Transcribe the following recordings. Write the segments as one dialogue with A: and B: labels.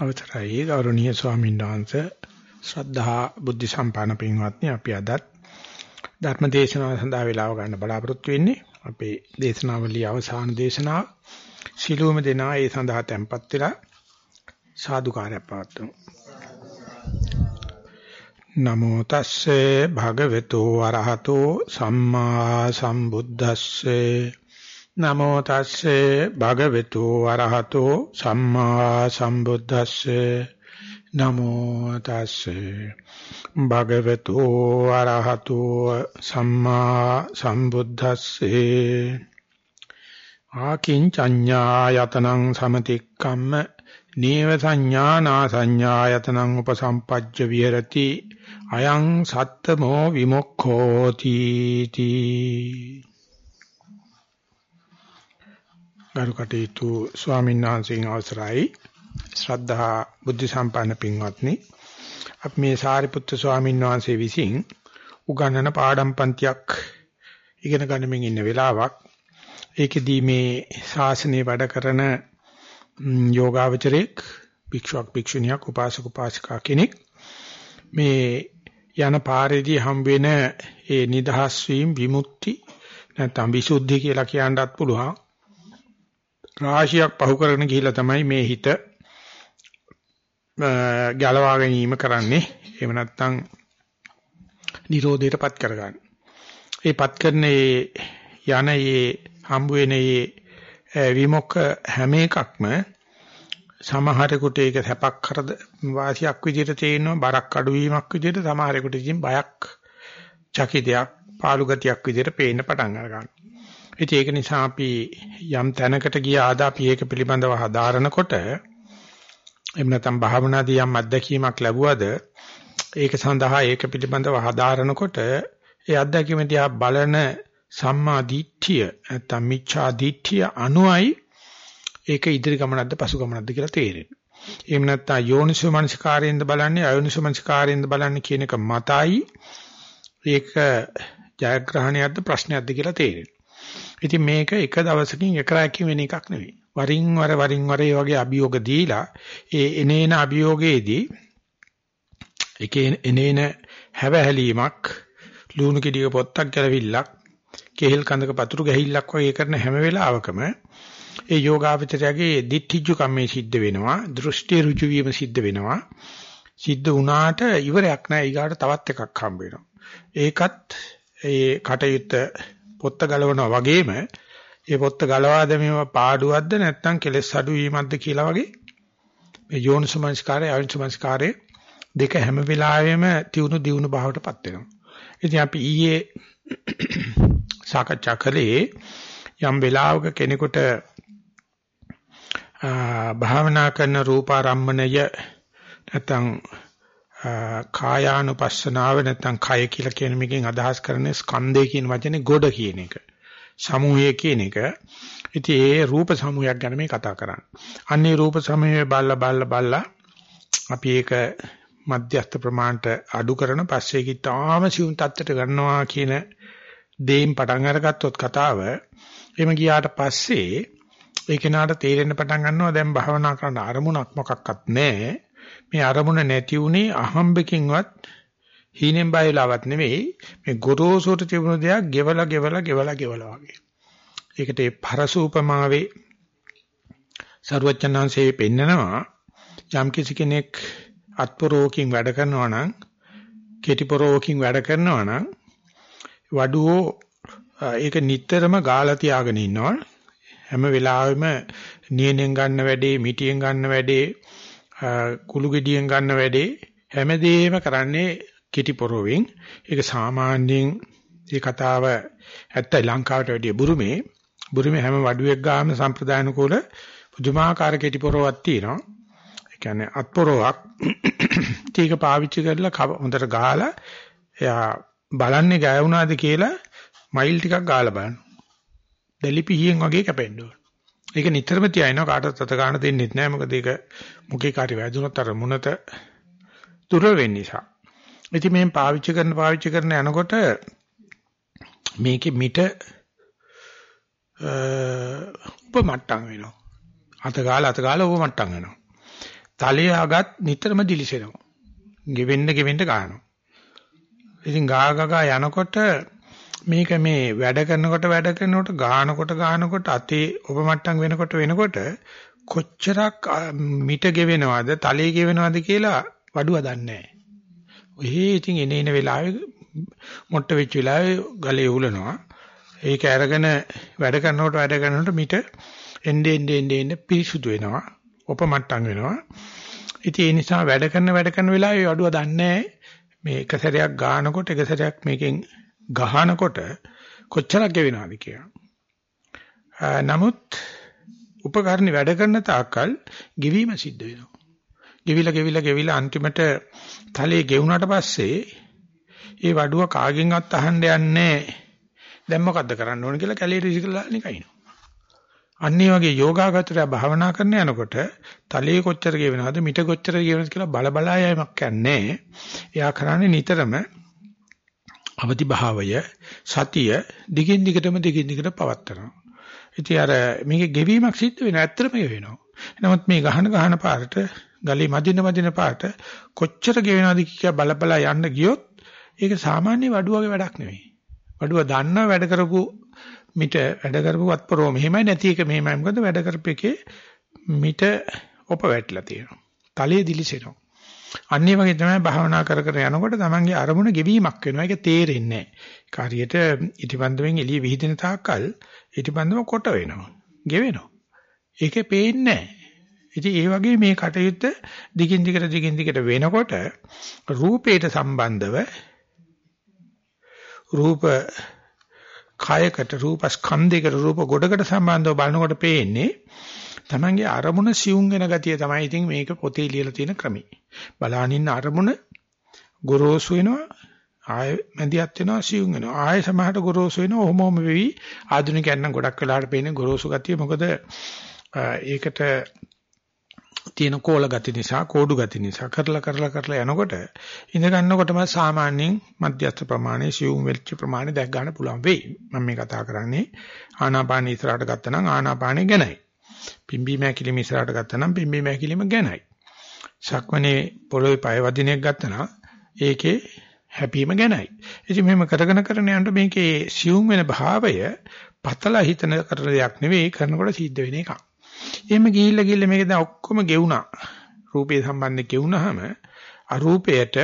A: අවතරයි ගෞරවනීය ස්වාමීන් වහන්සේ ශ්‍රද්ධා බුද්ධ සම්පන්න පින්වත්නි අපි අදත් ධර්ම දේශනාව සඳහා වේලාව ගන්න බලාපොරොත්තු වෙන්නේ අපේ දේශනාවලිය අවසාන දේශනාව. සිළුම දෙනා ඒ සඳහා tempත් වෙලා සාදුකාරයක් පවත්වමු. නමෝ තස්සේ භගවතු වරහතෝ සම්මා සම්බුද්දස්සේ නමෝ තස්සේ භගවතු වරහතෝ සම්මා සම්බුද්දස්සේ. නමෝ තස්සේ භගවතු වරහතෝ සම්මා සම්බුද්දස්සේ. ආකින්චඤ්ඤායතනං සමතික්කම්ම නේව සංඥානා සංඥායතනං උපසම්පජ්ජ විහෙරති. අයං සත්තමෝ විමුක්ඛෝති තී. ගරු කටයුතු ස්වාමීන් වහන්සේගේ අවසරයි. ශ්‍රද්ධා බුද්ධ සම්පන්න පින්වත්නි අපි මේ සාරිපුත්‍ර ස්වාමීන් වහන්සේ විසින් උගන්වන පාඩම් පන්තියක් ඉගෙන ගන්නමින් ඉන්න වෙලාවක්. ඒකෙදී මේ ශාසනය වැඩ කරන යෝගාවචරයක් භික්ෂුවක් භික්ෂුණියක් උපාසක උපාසිකා කෙනෙක් මේ යන පාරේදී හම් වෙන ඒ නිදහස් වීම විමුක්ති නැත්නම් විසුද්ධි කියලා කියන්නත් පුළුවන්. රාශියක් පහු කරගෙන ගිහිල්ලා තමයි මේ හිත ගලවා ගැනීම කරන්නේ. එහෙම නැත්නම් නිරෝධයටපත් කරගන්න. ඒපත් කරන ඒ යන ඒ හම්බ වෙන ඒ විමුක්ඛ හැම එකක්ම සමහරෙකුට ඒක සැපක් කරද වාසියක් විදිහට තේිනවා බරක් අඩුවීමක් විදිහට සමහරෙකුට ඉතින් බයක් චකිතයක් පාළු ගතියක් විදිහට පේන්න පටන් ගන්නවා. ඉතින් ඒක නිසා අපි යම් තැනකට ගියාද අපි ඒක පිළිබඳව හදාරනකොට එහෙම නැත්නම් භාවනාදී යම් අත්දැකීමක් ලැබුවද ඒක සඳහා ඒක පිළිබඳව හදාරනකොට ඒ අත්දැකීම දිහා බලන සම්මා දිට්ඨිය නැත්නම් මිච්ඡා දිට්ඨිය අනුයි ඒක ඉදිරි ගමනක්ද පසු ගමනක්ද කියලා තේරෙන්නේ. එහෙම නැත්නම් යෝනිසෝ මනසිකාරයෙන්ද බලන්නේ අයෝනිසෝ මනසිකාරයෙන්ද බලන්නේ කියන එක මතයි ඒක ජයග්‍රහණයක්ද ප්‍රශ්නයක්ද කියලා තේරෙන්නේ. ඉතින් මේක එක දවසකින් එක රැකින් වෙන එකක් නෙවෙයි. වරින් වර වරින් වර මේ වගේ අභියෝග දීලා ඒ එනේන අභියෝගයේදී එකේ එනේන හැවහැලීමක් ලුණු කිඩියක පොත්තක් ගැලවිල්ලක් කෙහෙල් කඳක පතුරු ගැහිල්ලක් වගේ කරන හැම වෙලාවකම ඒ යෝගාවචරයගේ දිට්ඨිජු කම්මේ සිද්ධ වෙනවා දෘෂ්ටි ඍජු වීම සිද්ධ වෙනවා. සිද්ධ වුණාට ඉවරයක් නැහැ. ඊගාට තවත් එකක් හම්බ වෙනවා. ඒකත් ඒ කටයුත්ත පොත්ත ගලවනවා වගේම ඒ පොත්ත ගලවා දැමීම පාඩුවක්ද නැත්නම් කෙලෙස් අඩු වීමක්ද කියලා වගේ මේ යෝනිසමංස්කාරය අයෝනිසමංස්කාරය දෙක හැම වෙලාවෙම තියුණු දියුණු භාවයටපත් වෙනවා. ඉතින් අපි ඊයේ සාකච්ඡා කළේ යම් වෙලාවක කෙනෙකුට භාවනා කරන රූපාරම්මණය නැත්නම් කායානුපස්සනාව නැත්නම් කය කියලා කියන මේකෙන් අදහස් කරන්නේ ස්කන්ධය කියන වචනේ ගොඩ කියන එක. සමූහය කියන එක. ඉතින් ඒ රූප සමූහයක් ගැන මේ කතා කරන්නේ. අන්නේ රූප සමූහය බල්ලා බල්ලා බල්ලා අපි ඒක මධ්‍යස්ථ ප්‍රමාණයට අඩු කරන පස්සේ කිතාම සිවුම් තත්ත්වයට ගන්නවා කියන දේෙන් පටන් අරගත්තොත් කතාව එහෙම ගියාට පස්සේ ඒ කෙනාට තේරෙන්න පටන් ගන්නවා දැන් භාවනා කරන අරමුණක් මොකක්වත් නැහැ මේ අරමුණ නැති උනේ අහම්බකින්වත් හීනෙන් බයලාවත් නෙවෙයි මේ ගොරෝසුට තිබුණු දෙයක් ගෙවලා ගෙවලා ගෙවලා ගෙවලා වගේ. ඒකට ඒ පරසූපමාවේ ਸਰවචනංශයේ පෙන්නනවා යම් කිසි කෙනෙක් අත්පරෝකින් වැඩ කරනවා නම් කෙටිපරෝකින් වැඩ කරනවා නම් වඩුවෝ ඒක නිතරම ගාලා තියාගෙන ඉන්නවා හැම වෙලාවෙම නියනෙන් ගන්න වැඩේ මිටියෙන් ගන්න වැඩේ කුළු ගෙඩියෙන් ගන්න වැඩේ හැමදේම කරන්නේ කිටි පොරවෙන්. ඒක සාමාන්‍යයෙන් මේ කතාව ඇත්තයි ලංකාවට වැඩිය බුරුමේ. බුරුමේ හැම වඩුවෙක් ගාම සම්ප්‍රදායන කුල පුදුමාකාර කෙටි පොරවක් තියෙනවා. ඒ කියන්නේ අත්පොරවක් ටික පාවිච්චි කරලා හොඳට ගහලා එයා බලන්නේ ගෑ වුණාද කියලා මයිල් ටිකක් ගාලා බලනවා. දෙලිපිහියෙන් වගේ කැපෙන්න ඕන. ඒක නිතරම තියාිනවා කාටවත් අත ගන්න දෙන්නෙත් නෑ මොකද ඒක මුඛේ කාර්ය වැදුනොත් අර මුනත දුර වෙන්න නිසා. ඉතින් මේ පාවිච්චි කරන පාවිච්චි කරන යනකොට මේකේ මිට උපමට්ටම් වෙනවා. අත ගාලා අත ගාලා උපමට්ටම් වෙනවා. තලයේ ආගත් නිතරම දිලිසෙනවා. ගෙවෙන්න ගෙවෙන්න ගන්නවා. ඉතින් ගා ගා යනකොට මේක මේ වැඩ කරනකොට වැඩ කරනකොට ගානකොට ගානකොට අතේ ඔබ මට්ටම් වෙනකොට වෙනකොට කොච්චරක් මිට ගෙවෙනවද තලයේ ගෙවෙනවද කියලා වඩුව දන්නේ නැහැ. ඔහේ ඉතින් එන එන වෙලාවේ මොට්ට වෙච්ච වෙලාවේ ගලේ උලනවා. ඒක අරගෙන වැඩ කරනකොට වැඩ කරනකොට මිට එන්නේ එන්නේ එන්නේ පිරිසුදු වෙනවා. ඔප මට්ටම් වෙනවා. ඉතින් ඒ නිසා වැඩ කරන වැඩ කරන වෙලාවේ වඩුව දන්නේ මේ එක සැරයක් ගානකොට එක සැරයක් මේකෙන් ගහනකොට කොච්චරක් ගෙවෙනවද කියලා. නමුත් උපකරණ වැඩ කරන තාක්කල් ගෙවීම සිද්ධ වෙනවා. ගෙවිලා ගෙවිලා ගෙවිලා අන්තිමට තලයේ ගෙවුනට පස්සේ ඒ වඩුව කාගෙන්වත් අහන්න යන්නේ දැන් මොකද්ද කරන්න ඕන කියලා කැලේට විසිකලා නිකයිනවා. අන්න ඒ වගේ යෝගාගතරය භාවනා කරන යනකොට තලයේ කොච්චර ගෙවෙනවද මිට කොච්චර ගෙවෙනවද කියලා බල බලා යෑමක් යන්නේ. එයා කරන්නේ නිතරම අවදි භාවය සතිය දිගින් දිගටම දිගින් දිගට පවත්නවා. ඉතින් අර මේකේ ගෙවීමක් සිද්ධ වෙන ඇත්තටම වෙනවා. නමුත් මේ ගහන ගහන පාරට ගලේ මදින මදින පාරට කොච්චර ගෙවෙනවද කියලා බල බලා යන්න ගියොත් ඒක සාමාන්‍ය වඩුවගේ වැඩක් නෙවෙයි. වඩුව දන්නව වැඩ කරපු මිට වැඩ කරපු වත්පරෝ මෙහෙමයි නැති එක මෙහෙමයි මොකද වැඩ කරපු එකේ මිට ඔප වැටලා තියෙනවා. තලයේ දිලිසෙනවා. අන්නේ වගේ තමයි භාවනා කර කර යනකොට තමන්ගේ අරමුණ ගෙවීමක් වෙනවා. ඒක තේරෙන්නේ නැහැ. කාර්යයට ඉටිබන්ධයෙන් එළිය විහිදෙන තාක්කල් ඉටිබන්ධම කොට වෙනවා. ගෙවෙනවා. ඒකේ පේන්නේ ඉතින් ඒ වගේ මේ කටයුත්ත දිගින් දිගට දිගින් දිගට වෙනකොට රූපේට සම්බන්ධව රූප කායකට රූප ස්කන්ධයකට රූප ගොඩකට සම්බන්ධව බලනකොට පේන්නේ තමන්ගේ අරමුණ සියුම් වෙන ගතිය තමයි ඉතින් මේක පොතේ ලියලා තියෙන ක්‍රමය. බලානින්න අරමුණ ගොරෝසු වෙනවා ආය මැදිහත් වෙනවා සියුම් වෙනවා ආය සමහරට ගොරෝසු වෙනවා ඔහොම ඔහොම වෙවි ආධුනිකයන් නම් ගොඩක් වෙලාවට පේන්නේ ගොරෝසු ගතිය මොකද ඒකට තියෙන කෝල ගති නිසා කෝඩු ගති නිසා කරලා කරලා කරලා යනකොට ඉඳ ගන්නකොටම සාමාන්‍යයෙන් මධ්‍යස්ථ ප්‍රමාණය සියුම් වෙච්ච ප්‍රමාණය දැක් ගන්න පුළුවන් වෙයි. මම මේ කතා කරන්නේ ආනාපාන ඉස්සරහට ගත්තා නම් ආනාපානෙ ගැනයි. පිම්බීම ඇකිලිම ඉස්සරහට ගත්තා නම් පිම්බීම ඇකිලිම ගැනයි. සක්මණේ පොළොවේ පය වදින එක ගත්තා නම් ඒකේ හැපීම ගැනයි. ඉතින් මෙහෙම කරගෙන කරගෙන යනකොට මේකේ සියුම් වෙන භාවය පතලා හිතන කරන දෙයක් නෙවෙයි කරනකොට සිද්ධ වෙන එකක්. එහෙම ගිහිල්ලා ගිහිල්ලා මේක දැන් ඔක්කොම ගෙවුනා. රූපේ සම්බන්ධ ගෙවුනහම අරූපයට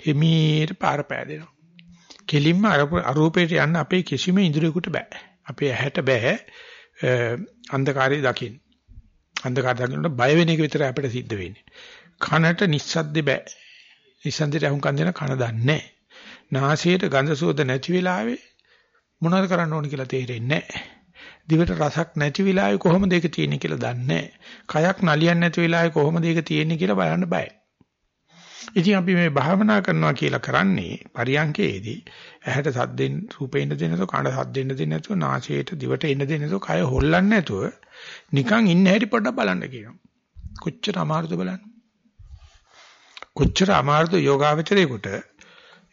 A: හිමීට පාර පෑදෙනවා. කෙලින්ම අරූපයට යන්න අපේ කිසිම ඉන්ද්‍රියකට බෑ. අපේ ඇහැට බෑ අන්ධකාරය දකින්න. අන්ධකාරය දකින්නට බය වෙන එක විතරයි අපිට සිද්ධ වෙන්නේ. කනට නිස්සද්ද බෑ. නිස්සද්දට අහුම්කම් දෙන කන දන්නේ නැහැ. නාසයට ගඳ සුවඳ නැති වෙලාවේ මොනවද කරන්න ඕන කියලා තේරෙන්නේ නැහැ. දිවට රසක් නැති වෙලාවේ කොහොමද ඒක තියෙන්නේ කියලා දන්නේ කයක් නලියන්නේ නැති වෙලාවේ කොහොමද ඒක තියෙන්නේ කියලා බලන්න බයයි. ඉතින් අපි මේ භාවනා කරනවා කියලා කරන්නේ පරියන්කේදී ඇහැට සද්දෙන් රූපෙන්න දෙන්න නැතුව කන සද්දෙන්න දෙන්න නැතුව නාසයට දිවට එන්න දෙන්න නැතුව කය හොල්ලන්නේ නැතුව නිකන් ඉන්න හැටි පොඩ්ඩක් බලන්න කියනවා. කොච්චර අමාරුද බලන්න. කොච්චර අමාරුද යෝගාවචරයේකට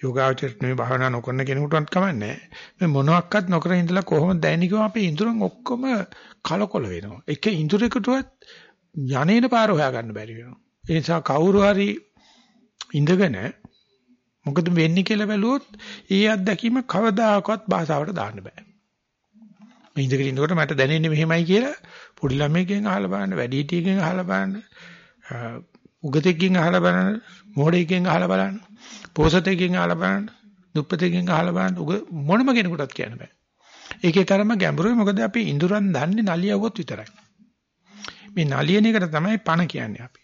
A: යෝගාවචරයට මේ භාවනා නොකරන කෙනෙකුටවත් කමන්නේ මේ මොනවත් නොකර ඉඳලා කොහොමද දැනෙන්නේ කිව්වම අපේ ඉඳුරන් ඔක්කොම කලකොල වෙනවා. එක ඉඳුරයකටවත් යන්නේන පාර හොයාගන්න බැරි වෙනවා. ඒ නිසා කවුරු හරි ඉඳගෙන මොකද වෙන්නේ කියලා බැලුවොත් ඒ අත්දැකීම කවදාකවත් භාෂාවට දාන්න බෑ. මේ ඉඳගෙන ඉන්නකොට මට දැනෙන්නේ මෙහෙමයි කියලා පොඩි ළමයෙක්ගෙන් අහලා බලන්න, වැඩිහිටියෙක්ගෙන් අහලා බලන්න, උගතෙක්ගෙන් අහලා බලන්න, මෝඩයෙක්ගෙන් අහලා බලන්න. පොසතකින් අහලා බලන්න, දුප්පතකින් අහලා බලන්න උග මොනම කෙනෙකුටත් කියන්න බෑ. ඒකේ තරම ගැඹුරුයි මොකද අපි ඉඳුරන් දන්නේ නලියවුවොත් විතරයි. මේ නලියන එකට තමයි පණ කියන්නේ අපි.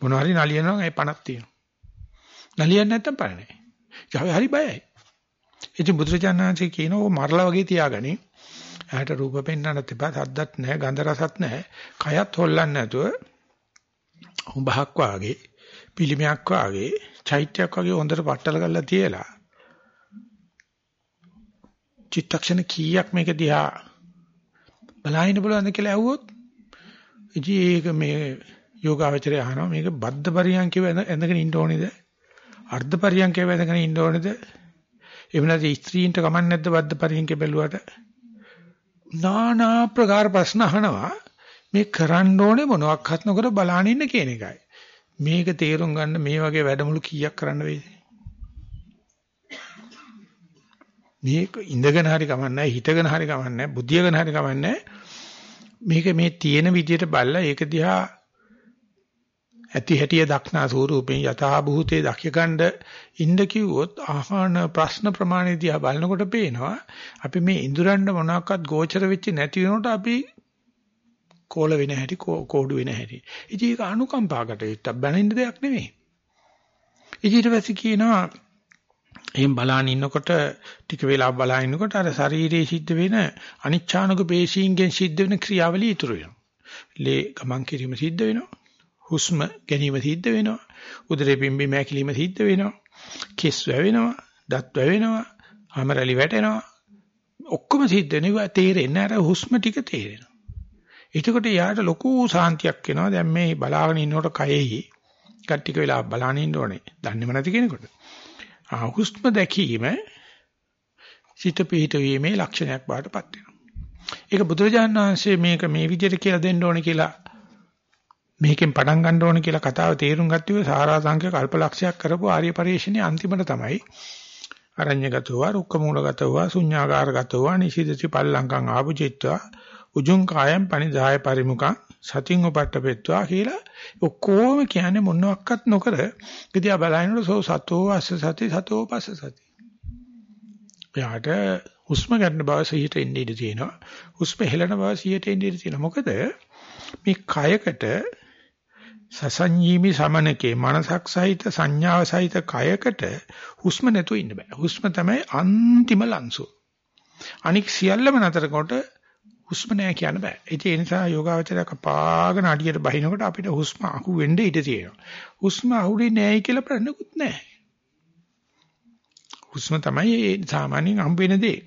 A: මොනවා හරි නලියනවා ඒ පණක් තියෙනවා. නලියන්නේ නැත්තම් පණ නැහැ. ඒක හරි බයයි. ඉතින් බුදුරජාණන්සේ කියනවා මරලා වගේ තියාගනි. ඇහැට රූප පෙන්වන්නත් එපා, සද්දත් නැහැ, ගන්ධ රසත් නැහැ. කයත් හොල්ලන්නේ නැතුව උඹහක් වාගේ පිළිමයක් වාගේ චෛත්‍යයක් වගේ හොඳට පట్టල කරලා තියලා චිත්තක්ෂණ කීයක් මේක දිහා බලහින්න බලන්න කියලා ඇහුවොත් ඉතින් ඒක මේ යෝගාවචරය අහනවා මේක බද්ධ පරියන්කේ ඇඳගෙන ඉන්න ඕනේද අර්ධ පරියන්කේ ඇඳගෙන ඉන්න ඕනේද? එහෙම නැත්නම් ස්ත්‍රීන්ට කමක් නැද්ද බද්ධ පරියන්කේ බැලුවට? নানা ප්‍රකාර ප්‍රශ්න අහනවා. මේ කරන්න ඕනේ මොනවත් නොකර බලන ඉන්න කියන එකයි. මේක තේරුම් ගන්න මේ වගේ වැඩමුළු කීයක් කරන්න වෙයිද? මේක ඉඳගෙන හරි කමන්නේ හිටගෙන හරි කමන්නේ බුද්ධියගෙන හරි කමන්නේ මේක මේ තියෙන විදියට බලලා ඒක දිහා ඇති හැටිය දක්නා ස්වරූපෙන් යථා භූතේ දක්යගන්න ඉන්න කිව්වොත් ආහන ප්‍රශ්න ප්‍රමාණය දිහා බලනකොට පේනවා අපි මේ ඉඳුරන්න මොනවාක්වත් ගෝචර වෙච්ච නැති වෙනකොට අපි කෝල වෙන හැටි කෝඩු වෙන හැටි. ඉතින් ඒක අනුකම්පාකට විතර බැනින්න දෙයක් නෙමෙයි. ඊට පස්සේ කියනවා එහෙන් බලාන ඉන්නකොට ටික වෙලා බලාගෙන ඉන්නකොට අර ශරීරයේ සිද්ධ වෙන අනිච්ඡානුක පේශීන්ගෙන් සිද්ධ වෙන ක්‍රියාවලිය ඉතුරු වෙනවා. ලේ ගමන් කිරීම සිද්ධ වෙනවා. හුස්ම ගැනීම සිද්ධ වෙනවා. උදරේ පිම්බීම හැකිලිම සිද්ධ වෙනවා. කෙස් වැවෙනවා, දත් වැවෙනවා, හැමරලි වැටෙනවා. ඔක්කොම සිද්ධ වෙනවා තේරෙන්නේ අර හුස්ම ටික තේරෙනවා. එතකොට යාට ලොකු සාන්තියක් එනවා. දැන් මේ බලාගෙන ඉන්නකොට කයෙහි කට්ටික වෙලා බලාගෙන ඉන්න ඕනේ. දන්නේම නැති කෙනෙකුට. හුස්ම දැකීම සිත පිහිටවීමේ ලක්ෂණයක් බාටපත් වෙනවා. ඒක බුදුරජාණන් වහන්සේ මේක මේ විදිහට කියලා දෙන්න ඕනේ කියලා මේකෙන් පටන් ගන්න ඕනේ කියලා කතාව තේරුම් ගත්තේ සාරාංශක කල්පලක්ෂයක් කරපු ආර්ය පරිශ්‍රණයේ අන්තිමට තමයි අරඤ්‍යගතව රුක්කමූලගතව ශුඤ්ඤාකාරගතව නිශීදති පල්ලංකං ආපුචිත්වා උජුං කායම් පනිදාය පරිමුඛං සතින් උපට්ඨපෙත්වා කියලා ඔක්කොම කියන්නේ මොනවත් නොකර ඉතියා බලනකොට සෝ සතෝ අස්ස සති සතෝ පස්ස සති. එයාට හුස්ම ගන්න බව සිහියට එන්නේ ඉඳී තියෙනවා. හුස්ම හෙලන බව සිහියට එන්නේ ඉඳී තියෙනවා. මොකද මේ කයකට සසංජීමි සමනකේ මනසක් සහිත සංඥාව සහිත කයකට හුස්ම නැතුව ඉන්න බෑ. හුස්ම තමයි අන්තිම ලංසු. අනික් සියල්ලම නතර කොට හුස්ම නෑ කියන්න බෑ. ඒ නිසා යෝගාවචරය කපාගෙන අඩියට බහිනකොට අපිට හුස්ම අහු වෙන්න ඉඩ තියෙනවා. හුස්ම අහුනේ නෑයි කියලා ප්‍රශ්නකුත් නෑ. හුස්ම තමයි සාමාන්‍යයෙන් හම්බ වෙන දේ.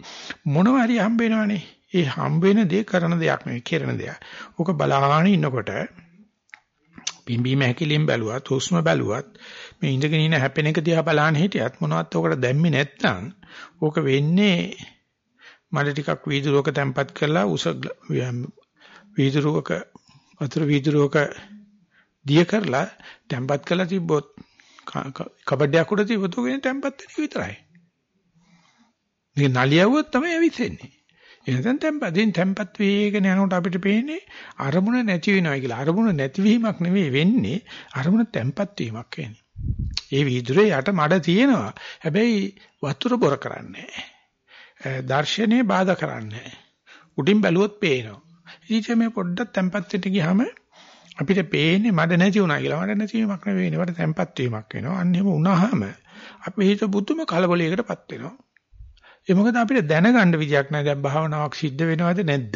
A: මොනවා හරි හම්බ වෙනවනේ. ඒ හම්බ වෙන දේ කරන දෙයක් නෙවෙයි, කරන දෙයක්. ඕක බලාගෙන ඉන්නකොට පිම්බීම හැකිලින් බැලුවත්, හුස්ම බැලුවත්, මේ ඉඳගෙන ඉන්න හැපෙන එක දිහා බලන්න හිටියත් මොනවත් ඔකට දැම්මේ නැත්නම් ඕක වෙන්නේ මඩ ටිකක් වීදුරුවක තැම්පත් කරලා උස වීදුරුවක වතුර වීදුරුවක දිය කරලා තැම්පත් කරලා තිබ්බොත් කබඩයක් උඩ තිබ්බොත් උගෙන තැම්පත් වෙන විතරයි. මේක නලියවුවොත් තමයි ඇවිස්සෙන්නේ. එහෙනම් තැම්පතින් තැම්පත් වේගෙන යනකොට අපිට පේන්නේ අරමුණ නැති වෙනවා කියලා. අරමුණ නැතිවීමක් නෙවෙයි වෙන්නේ අරමුණ තැම්පත් වීමක් වෙන්නේ. ඒ වීදුරේ යට මඩ තියෙනවා. හැබැයි වතුර බොර කරන්නේ නැහැ. දර්ශනීය බාධා කරන්නේ උඩින් බැලුවොත් පේනවා. ඉතින් මේ පොඩ්ඩක් tempat වෙට ගියාම අපිට පේන්නේ මඩ නැති වුණා කියලා. මඩ නැතිවීමක් නෙවෙයි නේ. tempat වීමක් වෙනවා. අන්න එහෙම වුණාම අපි හිත බුදුම කලබලයකටපත් වෙනවා. ඒ මොකද අපිට දැනගන්න විදියක් නැහැ. දැන් භාවනාවක් සිද්ධ වෙනවද නැද්ද?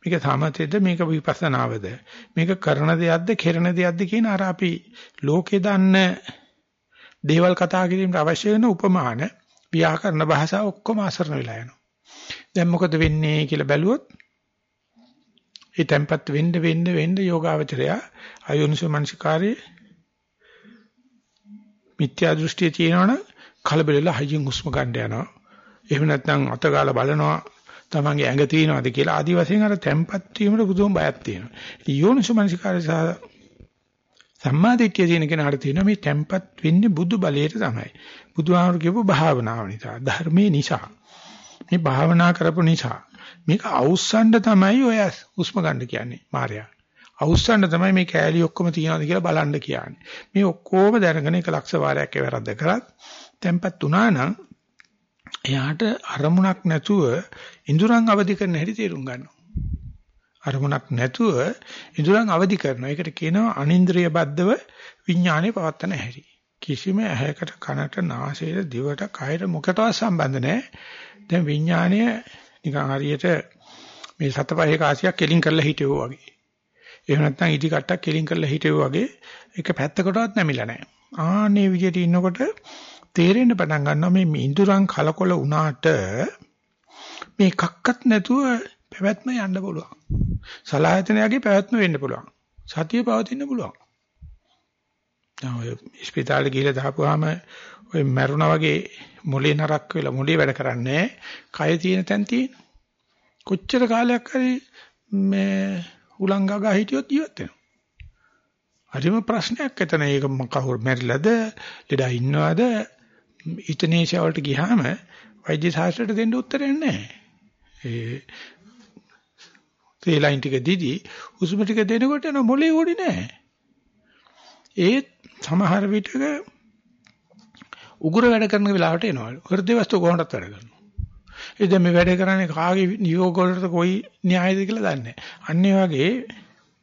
A: මේක සමතේද මේක විපස්සනාවද? මේක කරන දෙයක්ද කෙරෙන දෙයක්ද කියන අර අපි ලෝකේ දන්න දේවල් කතා කිරීමට අවශ්‍ය වෙන උපමාන ව්‍යාකරණ භාෂාව ඔක්කොම අසරණ වෙලා යනවා. දැන් මොකද වෙන්නේ කියලා බැලුවොත් ඒ tempat වෙන්න වෙන්න වෙන්න යෝගාවචරය අයෝනිසෝ මනසිකාරයේ මිත්‍යා දෘෂ්ටිය තියෙනවනම් කලබලෙලා හයියෙන් හුස්ම ගන්න යනවා. එහෙම නැත්නම් අතගාලා බලනවා තමන්ගේ ඇඟ තියෙනවද කියලා ආදි වශයෙන් අර tempat වීමට පුදුම බයක් තියෙනවා. ඉතින් යෝනිසෝ මනසිකාරය සහ සම්මාදිට්ඨිය තියෙන කෙනාට තියෙනවා මේ tempat වෙන්නේ බුදු බලයට තමයි. බුදුහාමුදුරු කියපු භාවනාව නිසා, ධර්මයේ නිසා. මේ භාවනා කරපු නිසා මේක අවුස්සන්න තමයි ඔය හුස්ම ගන්න කියන්නේ මාර්යා. අවුස්සන්න තමයි මේ කෑලි ඔක්කොම තියනවාද කියලා බලන්න කියන්නේ. මේ ඔක්කොම දැනගෙන එක ලක්ෂ වාරයක් ඒ වැරද්ද කරත් tempat උනා නම් එයාට අරමුණක් නැතුව ඉඳුරන් අවදි කරන්න හැටි තේරුම් ගන්නවා. අරමුණක් නැතුව ඉඳුරන් අවදි කරනවා. ඒකට කියනවා අනින්ද්‍රිය බද්ධව විඥානේ පවත්තන හැටි. කිසිම ඇහැකට කනට නාසයට දිවට කයට මොකටවත් සම්බන්ධ නැහැ. දැන් විඥානය නිකන් හරියට මේ සතපහේ කාසියක් කෙලින් කරලා හිටියෝ වගේ. එහෙම නැත්නම් ඉදි කට්ටක් කෙලින් කරලා හිටියෝ වගේ එක පැත්තකටවත් නැමිලා නැහැ. ආන්නේ විදිහට ඉන්නකොට තේරෙන්න පටන් ගන්නවා මේ ඉඳුරන් කලකොල වුණාට මේ කක්කත් නැතුව පැවැත්ම යන්න පුළුවන්. සලායතනයගේ පැවැත්ම වෙන්න පුළුවන්. සතිය පවතින්න පුළුවන්. ඔය ස්පිතාලේ ගිහලා දාපුවාම ඔය මැරුණා වගේ මොලේ නරක් වෙලා මොලේ වැඩ කරන්නේ කය තියෙන තැන් තියෙන. කොච්චර කාලයක් හරි මේ උලංගා ගා හිටියොත් ජීවත් වෙනවා. හරිම ප්‍රශ්නයක් එතන. ඒක කවුරු මැරිලාද? ලෙඩා ඉන්නවද? ඉතනේෂියා වලට ගියාම වෛද්‍ය ශාස්ත්‍රයට දෙන්න උත්තරයක් නැහැ. ඒ තේලයින් ටික දීදි උසුම ටික දෙනකොට නෝ මොලේ ඕඩි නැහැ. ඒත් සමහර විටක උගුර වැඩ කරන වෙලාවට එනවලු. හෘද වස්තු කොහොමද වැඩ කරන්නේ? ඉතින් මේ වැඩ කරන්නේ කාගේ නියෝග වලට කොයි න්‍යායද කියලා දන්නේ නැහැ. අන්න වගේ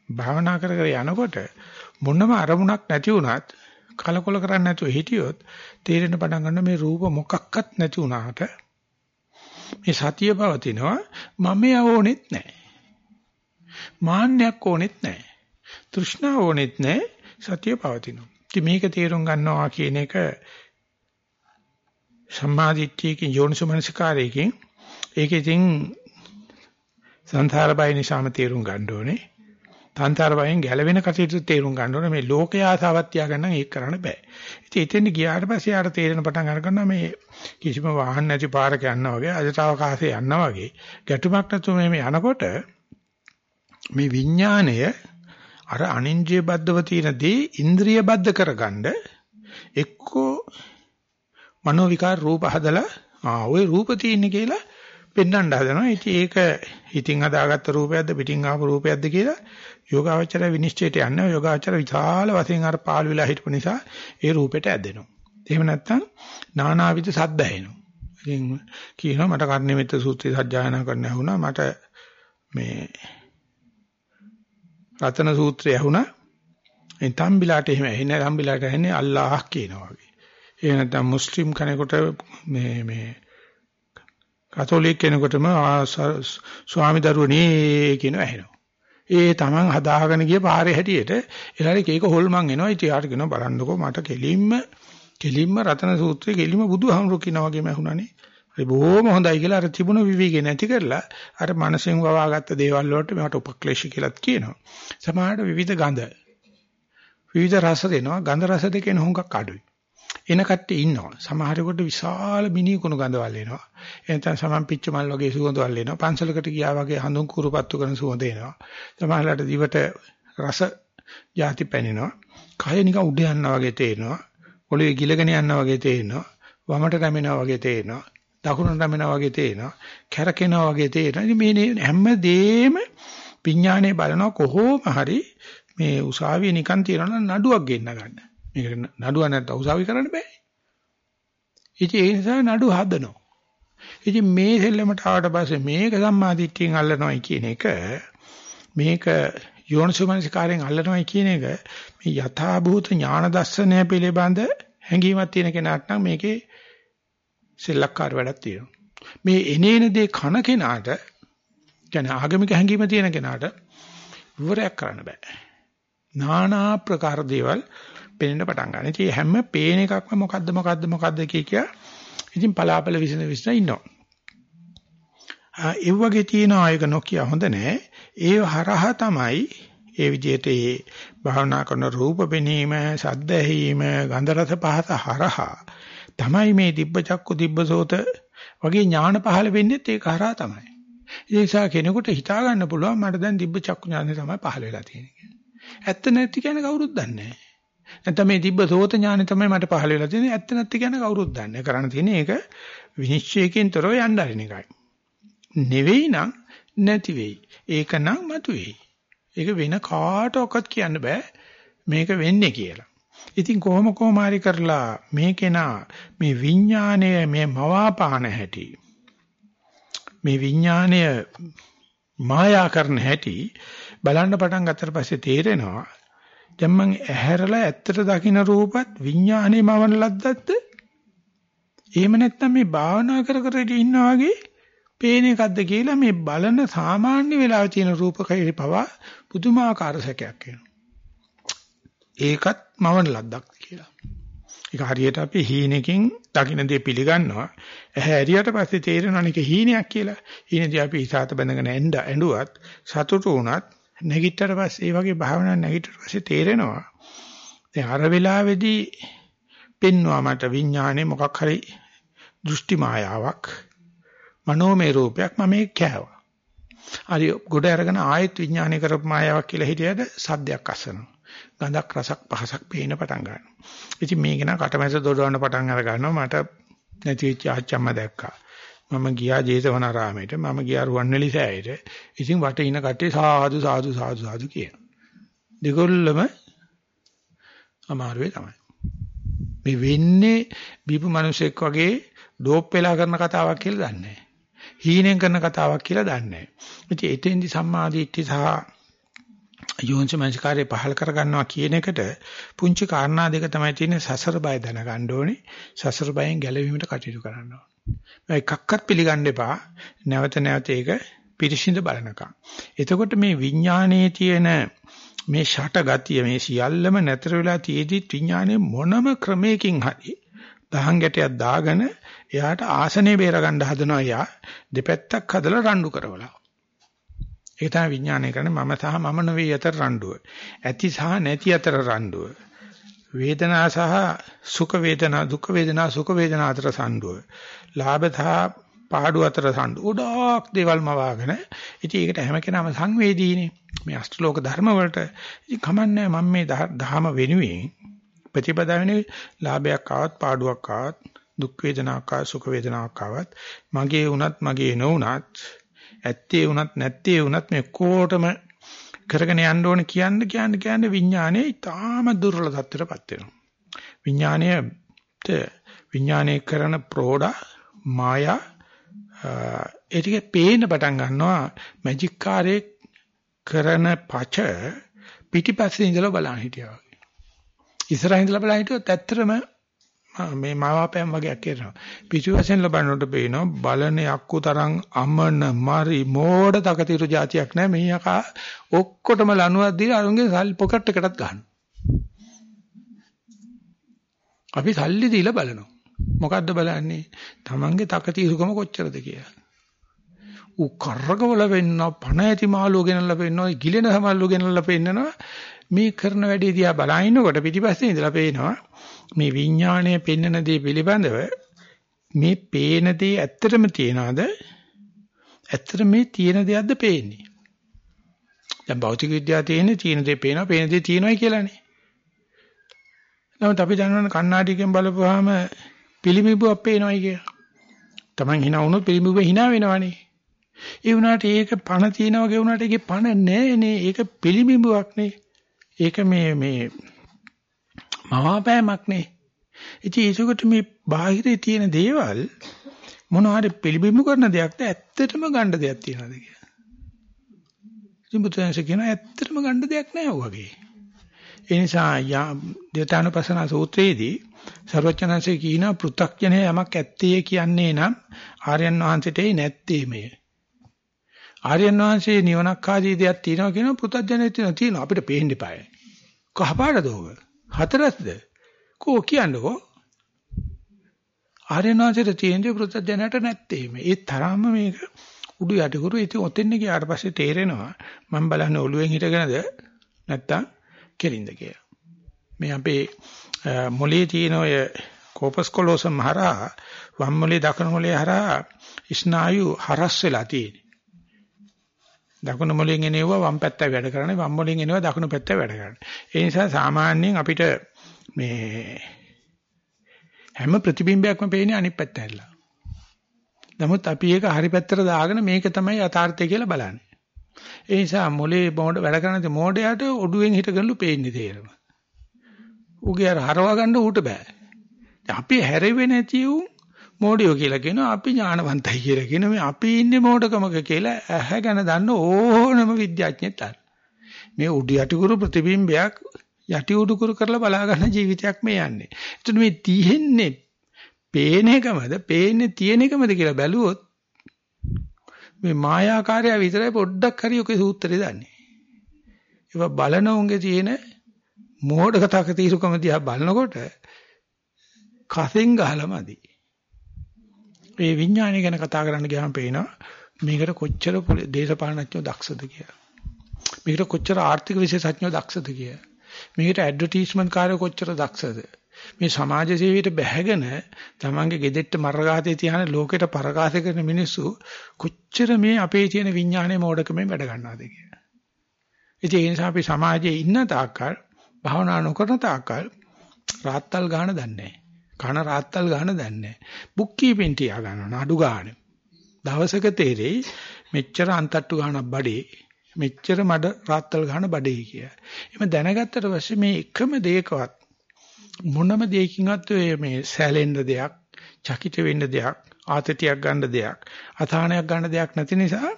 A: භාවනා කර කර යනකොට මොනම අරමුණක් නැති වුණත් කලකොල කරන්නේ නැතුව හිටියොත් තේරෙන පටන් ගන්න මේ රූප මොකක්වත් නැති වුණාට මේ සතිය පවතිනවා මම යවෝනෙත් නැහැ. මාන්නයක් ඕනෙත් නැහැ. තෘෂ්ණාව ඕනෙත් නැහැ. සතිය පවතිනවා. ඉතින් මේක තේරුම් ගන්නවා කියන එක සම්මාදිට්ඨියකින් යෝනිසමනසිකාරයකින් ඒක ඉතින් සංසාර බය නිසාම තේරුම් ගන්න ඕනේ. තන්තර බයෙන් ගැලවෙන කටයුතු තේරුම් ගන්න ඕනේ. මේ ලෝකයේ ආසාවක් තියාගන්න ඒක කරන්න බෑ. ඉතින් එතෙන් ගියාට පස්සේ ආර තේරෙන පටන් අරගන්නවා මේ කිසිම වාහන නැති පාරක යනවා වගේ අදට අවකාශයේ යනවා වගේ ගැටුමක් නැතුව මේ යනකොට මේ විඥාණය අර අනින්ද්‍රිය බද්ධව තියෙන දේ ඉන්ද්‍රිය බද්ධ කරගන්න එක්කෝ මනෝ විකාර රූප හදලා ආ ওই රූප තියෙන්නේ කියලා පෙන්වන්න හදනවා. ඉතින් ඒක හිතින් හදාගත්ත රූපයක්ද පිටින් ආපු රූපයක්ද කියලා යෝගාවචර විනිශ්චයට යන්නේ යෝගාවචර විශාල වශයෙන් අර පාළු වෙලා හිටපු නිසා ඒ රූපෙට ඇදෙනවා. එහෙම නැත්නම් නානාවිද සද්ද ඇහෙනවා. ඉතින් කියනවා මට කර්ණිමිත සූත්‍රය සජ්ජායනා කරන්න ඇහුණා මට මේ රතන සූත්‍රය ඇහුණා. ඒ තම්බිලාට එහෙම ඇහෙන්නේ තම්බිලාට ඇහෙන්නේ අල්ලාහ් කියනවා වගේ. ඒ නැත්නම් මුස්ලිම් කෙනෙකුට මේ මේ කතෝලික කෙනෙකුටම ස්වාමි දරුවනේ කියන ඇහෙනවා. ඒ Taman හදාගෙන ගිය පාරේ හැටියට එලාට ඒක හොල්මන් එනවා. ඉතින් යාට කියනවා බලන්නකෝ මට කෙලින්ම කෙලින්ම රතන සූත්‍රයේ කෙලින්ම බුදුහාමුදුරු කියනා වගේම ඇහුණානේ. හරි බොහොම හොඳයි කියලා අර තිබුණ විවිගේ නැති කරලා අර මනසෙන් වවාගත්ත දේවල් වලට මේකට උපක්ලේශ කියලාත් කියනවා. සමහරට විවිධ ගඳ විවිධ රස දෙනවා. ගඳ රස දෙකෙන් හුඟක් අඩුයි. එන කට්ටිය ඉන්නවා. සමහරෙකුට විශාල මිනි කුණු ගඳවල් එනවා. එතන සමන් පිච්ච මල් වගේ සුවඳවල් එනවා. පන්සලකට ගියා වගේ හඳුන් කුරුපත්තු කරන සුවඳ එනවා. සමහරලාට දිවට රස ಜಾති පැනෙනවා. කය නිකන් උඩ යනවා වගේ තේරෙනවා. ඔළුවේ ගිලගෙන යනවා වගේ තේරෙනවා. වමට රැමෙනවා වගේ තේරෙනවා. දකුණට රැමෙනවා වගේ තේරෙනවා. කැරකෙනවා වගේ තේරෙනවා. ඉතින් මේ හැම දෙෙම විඥානේ බලනවා කොහොම හරි මේ උසාවියේ නිකන් තියනවා නඩුවක් ගෙන්න ගන්න. මේක නඩුව නැත්නම් උසාවි කරන්න බෑ. ඉතින් ඒ නිසා නඩු හදනවා. ඉතින් මේ සෙල්ලමට ආවට පස්සේ මේක සම්මාදිට්ඨියෙන් අල්ලනවායි කියන එක මේක යෝනිසෝමනසිකාරයෙන් අල්ලනවායි කියන එක මේ යථාභූත ඥාන දර්ශනය පිළිබඳ හැඟීමක් තියෙන කෙනාට නම් මේකේ සෙල්ලක්කාර වැඩක් තියෙනවා. මේ එනේන දේ කන කෙනාට කියන්නේ ආගමික හැඟීම තියෙන කෙනාට විවරයක් කරන්න බෑ. নানা ප්‍රකාර දේවල් පේන්න පටන් ගන්නවා. ඉතින් හැම පේන එකක්ම මොකද්ද මොකද්ද මොකද්ද කිය කිය ඉතින් පලාපල විසන විසන ඉන්නවා. ඒ වගේ තියෙනවා ඒක නොකිය හොඳ නෑ. ඒ හරහා තමයි ඒ විදිහට ඒ භාවනා කරන රූප පෙනීම, ශබ්ද ඇහිීම, ගන්ධ රස පහස හරහා තමයි මේ දිබ්බ චක්කු දිබ්බසෝත වගේ ඥාන පහළ වෙන්නේ ඒක හරහා තමයි. ඒ නිසා කෙනෙකුට හිතා ගන්න පුළුවන් මට දැන් දිබ්බ චක්කු ඥානය තමයි පහළ වෙලා තියෙන්නේ. ඇත්ත නැති කියන්නේ කවුරුත් දන්නේ නැහැ. නැත්නම් මේ තිබ්බ සෝත ඥානෙ තමයි මට පහළ වෙලා තියෙන්නේ. ඇත්ත නැත්ති කියන කවුරුත් දන්නේ. කරන්න තියෙන්නේ ඒක විනිශ්චයකින් තොරව යන්න හරින එකයි. නෙවෙයි නම් නැති වෙයි. ඒක නම් මතුවේයි. ඒක වෙන කාටවත් කියන්න බෑ මේක වෙන්නේ කියලා. ඉතින් කොහොම කොහොම හරි කරලා මේකේනා මේ විඥාණය මේ මවාපාන හැටි මේ විඥාණය මායා කරන හැටි බලන්න පටන් ගත්තට පස්සේ තේරෙනවා දැන් මං ඇහැරලා ඇත්තට දකින්න රූපත් විඥානේම වන ලද්දක්ද? එහෙම නැත්නම් මේ භාවනා කර කර ඉන්නා වගේ පේන එකක්ද කියලා මේ බලන සාමාන්‍ය වෙලාවේ තියෙන රූපකයේ පවා පුදුමාකාර සැකයක් එනවා. ඒකත් මවන ලද්දක් කියලා. ඒක හරියට අපි හීනකින් දකින්න දේ පිළිගන්නවා. ඇහැ ඇරියට පස්සේ තේරෙනවා නික හීනයක් කියලා. හීනදී අපි ඉසాత බඳගෙන ඇඬුවත් සතුටු වුණත් නැගිටතර පස්සේ ඒ වගේ භාවනා නැගිටතර පස්සේ තේරෙනවා දැන් අර වෙලාවේදී පෙන්වුවා මට විඥානේ මොකක් හරි දෘෂ්ටි මායාවක් මනෝමය රූපයක් මම මේ කෑවා. හරි ගොඩ අරගෙන ආයෙත් විඥානේ කරපු මායාවක් කියලා හිටියද සද්දයක් අසනවා. ගඳක් රසක් පහසක් පේන්න පටන් ගන්නවා. ඉතින් මේක නා කටමැස දොඩවන්න පටන් අර ගන්නවා මට නැති වෙච්ච ආච්චම්ම දැක්කා. මම ගියා ජේතවනාරාමයට මම ගියා රුවන්වැලි සෑයට. ඉතින් වටේ ඉන කට්ටිය සාදු සාදු සාදු සාදු කියන. දෙගොල්ලම අමාරුවේ තමයි. මේ වෙන්නේ බීපු මිනිසෙක් වගේ ඩෝප් වෙලා කරන කතාවක් කියලා දන්නේ නැහැ. හීනෙන් කරන කතාවක් කියලා දන්නේ නැහැ. ඉතින් එතෙන්දි සම්මාදිට්ඨි සහ යෝනිසමංස්කාරය පහල කරගන්නවා කියන එකට පුංචි කාරණා දෙක තමයි තියෙන්නේ සසර බය දැනගන්න ඕනේ. සසර බයෙන් ගැලවීමට කටයුතු කරන්න ඕනේ. එකක්වත් පිළිගන්න එපා. නැවත නැවත ඒක පිරිසිඳ බලනකම්. එතකොට මේ විඥානයේ තියෙන මේ ෂට ගතිය මේ සියල්ලම නැතර වෙලා තියේදී විඥානයේ මොනම ක්‍රමයකින් හරි දහං ගැටයක් දාගෙන එයාට ආසනේ බේර ගන්න හදනවා එයා දෙපැත්තක් හදලා රණ්ඩු කරවලා. ඒක තමයි විඥානය කරන්නේ මම සහ මම නෙවෙයි අතර රණ්ඩුව. ඇති සහ නැති අතර රණ්ඩුව. වේදනා සහ සුඛ වේදනා දුක් වේදනා සුඛ වේදනා අතර සම්ඩුව. ලාභ සහ පාඩු අතර සම්ඩු. උඩක් දේවල් මවාගෙන ඉතින් ඒකට හැම කෙනාම සංවේදීනේ. මේ අෂ්ටලෝක ධර්ම වලට ඉතින් කමන්නේ මම මේ ධහම වෙනුවෙන් ප්‍රතිපදාවෙනේ ලාභයක් ආවත් පාඩුවක් ආවත් දුක් වේදනාවක් ආවත් සුඛ වේදනාවක් ආවත් මගේ වුණත් මගේ නොවුණත් ඇත්තේ වුණත් නැත්තේ වුණත් මේ කොටම කරගෙන යන්න ඕන කියන්න කියන්න කියන්න විඥානයේ ඊටාම දුර්වල තත්ත්වයටපත් වෙනවා විඥානයේ විඥානයේ කරන ප්‍රෝඩා මායා ඒ ටික පේන්න පටන් ගන්නවා මැජික් කාර්යයේ කරන පච පිටිපස්සේ ඉඳලා බලන් හිටියා වගේ. ඉස්සරහින් ඉඳලා බලන් හිටියොත් ඇත්තටම මේ මාවාපෑම් වගේක් කරනවා. පිටිපස්සෙන් ලබනකොට පේනවා බලන යක්කු තරම් අමන මරි මෝඩ තකතිරු જાතියක් නැහැ. මේ යකා ඔක්කොටම ලණුවක් දීලා අරුන්ගේ සල්ලි පොකට් එකටත් ගන්නවා. අපි සල්ලි දීලා බලනවා. මොකද්ද බලන්නේ? Tamange තකතිරුකම කොච්චරද කියලා. ඌ කරකවල වෙන්නවා පණ ඇති මාළුව ගෙනල්ලා පෙන්නනවා ගිලෙන සමල්ලුව ගෙනල්ලා පෙන්නනවා මේ කරන වැඩේ දිහා බලනකොට පිටිපස්සේ ඉඳලා පේනවා මේ විඥාණය පෙන්වන දේ පිළිබඳව මේ පේන දේ ඇත්තටම තියනවාද ඇත්තට මේ තියෙන දෙයක්ද පේන්නේ දැන් භෞතික විද්‍යාව තියෙන්නේ තියෙන දේ පේනවා පේන දේ තියෙනවායි කියලානේ නමුත් අපි දන්නවනේ කණ්ණාඩියකින් බලපුවාම පිළිඹුවක් පේනවායි කියලා. Taman hina වුණොත් පිළිඹුව hina වෙනවනේ. ඒ වුණාට ඒක පණ තියනා වගේ වුණාට ඒකේ පණ නැහැනේ. ඒක පිළිඹුවක් නේ. ඒක මේ මේ මවාපෑමක් නේ. ඉතින් ඒකට මේ බාහිරේ තියෙන දේවල් මොනවාරි පිළිඹු කරන දෙයක්ද ඇත්තටම ගන්න දෙයක් තියනවාද කියලා. ඉතින් බුදුන්සේ කියනවා ඇත්තටම ගන්න දෙයක් නැහැ වගේ. ඒ නිසා දේතානුපසන සූත්‍රයේදී සර්වචනanse කියනවා පෘ탁ජනය යමක් ඇත්තේ කියන්නේ නම් ආර්යයන් වහන්සේට නැත්තේ මේ. ආර්යයන් වහන්සේ නිවනක් ආදී දෙයක් තියෙනවා කියනවා පෘ탁ජනෙත් තියෙනවා අපිට පේන්න eBay. කහපාටද ඕක? හතරස්ද? කෝ කියන්නකෝ? ආර්යයන් වහන්සේට තියෙන්නේ පෘ탁ජනයට නැත්තේ මේ. ඒ තරම්ම මේක උඩු යටිකුරු ඉතින් ඔතෙන් ගියාට පස්සේ තේරෙනවා මම බලන්නේ ඔළුවෙන් හිටගෙනද නැත්තම් කෙලින්ද කියලා. මේ අපේ මොලේ තියෙන ඔය කෝපස් කොලෝසම් හරහා වම් මොලේ දකුණු මොලේ හරහා ස්නායු හරස් වෙලා තියෙන්නේ. දකුණු මොලෙන් එනවා වම් පැත්ත වැඩ කරන්නේ වම් මොලෙන් එනවා දකුණු පැත්ත වැඩ කරන්නේ. ඒ නිසා සාමාන්‍යයෙන් අපිට මේ හැම ප්‍රතිබිම්බයක්ම පේන්නේ අනිත් පැත්ත ඇරලා. නමුත් අපි ඒක හරි පැත්තට දාගෙන මේක තමයි යථාර්ථය කියලා බලන්නේ. ඒ නිසා මොලේ මොඩ වැඩ කරන මොඩයට ඔඩුවෙන් හිටගන්නලු පේන්නේ තේරෙම. ඌගේ අර හරව ගන්න ඌට බෑ. අපි හැරෙවෙ නැති උන් මොඩියෝ කියලා කියනවා අපි ඥානවන්තයි කියලා කියන මේ අපි ඉන්නේ මොඩකමක කියලා ඇහැ ගැන දන්න ඕනම විද්‍යාඥයෙක් අර. මේ උඩු යටිකුරු ප්‍රතිබිම්බයක් යටි උඩුකුරු කරලා බලා ගන්න ජීවිතයක් මේ යන්නේ. එතකොට මේ තියෙන්නේ පේන එකමද පේන්නේ තියෙන එකමද කියලා බැලුවොත් මේ මායාකාරය විතරයි පොඩ්ඩක් හරි ඔකේ සූත්‍රය දන්නේ. ඒවා බලන උන්ගේ තියෙන මෝඩ කතාක තීරුකම දිහා බලනකොට කසෙන් ගහලාමදි. මේ විඥානය ගැන කතා කරන්න ගියාම පේනවා මේකට කොච්චර දේශපාලනඥයෝ දක්ෂද කියලා. මේකට කොච්චර ආර්ථික විශේෂඥයෝ දක්ෂද කියලා. මේකට ඇඩ්වර්ටයිස්මන්ට් කාර්ය කොච්චර දක්ෂද. මේ සමාජ සේවයට බැහැගෙන තමන්ගේ ගෙදෙට්ට මරගාතේ තියාන ලෝකෙට පරකාශ කරන මිනිස්සු කොච්චර මේ අපේ තියෙන විඥානයේ මෝඩකමෙන් වැඩ ගන්නවද කියලා. ඉතින් ඒ නිසා අපි සමාජයේ ඉන්න තාක්කල් භාවනා නොකරන තාක්කල් රාත්තල් ගන්න දන්නේ නැහැ. කන රාත්තල් ගන්න දන්නේ නැහැ. බුක් කීපින් තියා ගන්නවා අඩු ගන්න. දවසක තේරෙයි මෙච්චර අන්තට්ටු ගන්නක් බඩේ මෙච්චර මඩ රාත්තල් ගන්න බඩේ කිය. එimhe දැනගත්තට පස්සේ මේ එකම දෙයකවත් මොනම දෙයකින්වත් මේ සැලෙන්න දෙයක්, චකිත වෙන්න දෙයක්, ආතතියක් ගන්න දෙයක්, අසහනයක් ගන්න දෙයක් නැති නිසා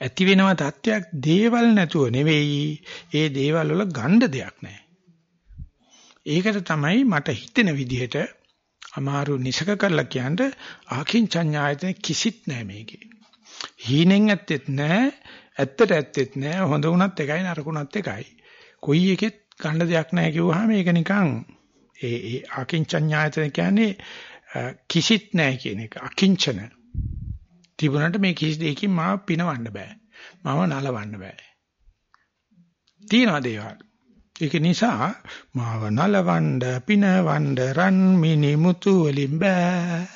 A: ඇති වෙනවා තත්ත්වයක් දේවල් නැතුව නෙවෙයි ඒ දේවල් වල ගන්න දෙයක් නැහැ. ඒකට තමයි මට හිතෙන විදිහට අමාරු නිසක කරලා කියන්න ආකින්චඤ්ඤායතන කිසිත් නැහැ මේකේ. හීනෙන් ඇත්තෙත් නැහැ, ඇත්තට ඇත්තෙත් නැහැ. හොඳ වුණත් එකයි නරකුණත් එකයි. කොයි එකෙත් ගන්න දෙයක් නැහැ කිව්වහම මේක නිකන් ඒ ඒ ආකින්චඤ්ඤායතන කියන්නේ කිසිත් නැහැ කියන එක. අකිංචන. තිබුණාට මේ කිසි දෙයකින් මාව පිනවන්න බෑ. මම නලවන්න බෑ. තියනවා දේවල්. ඒක නිසා මාව නලවන්න පිනවන්න රන් මිනි මුතු වලින් බෑ.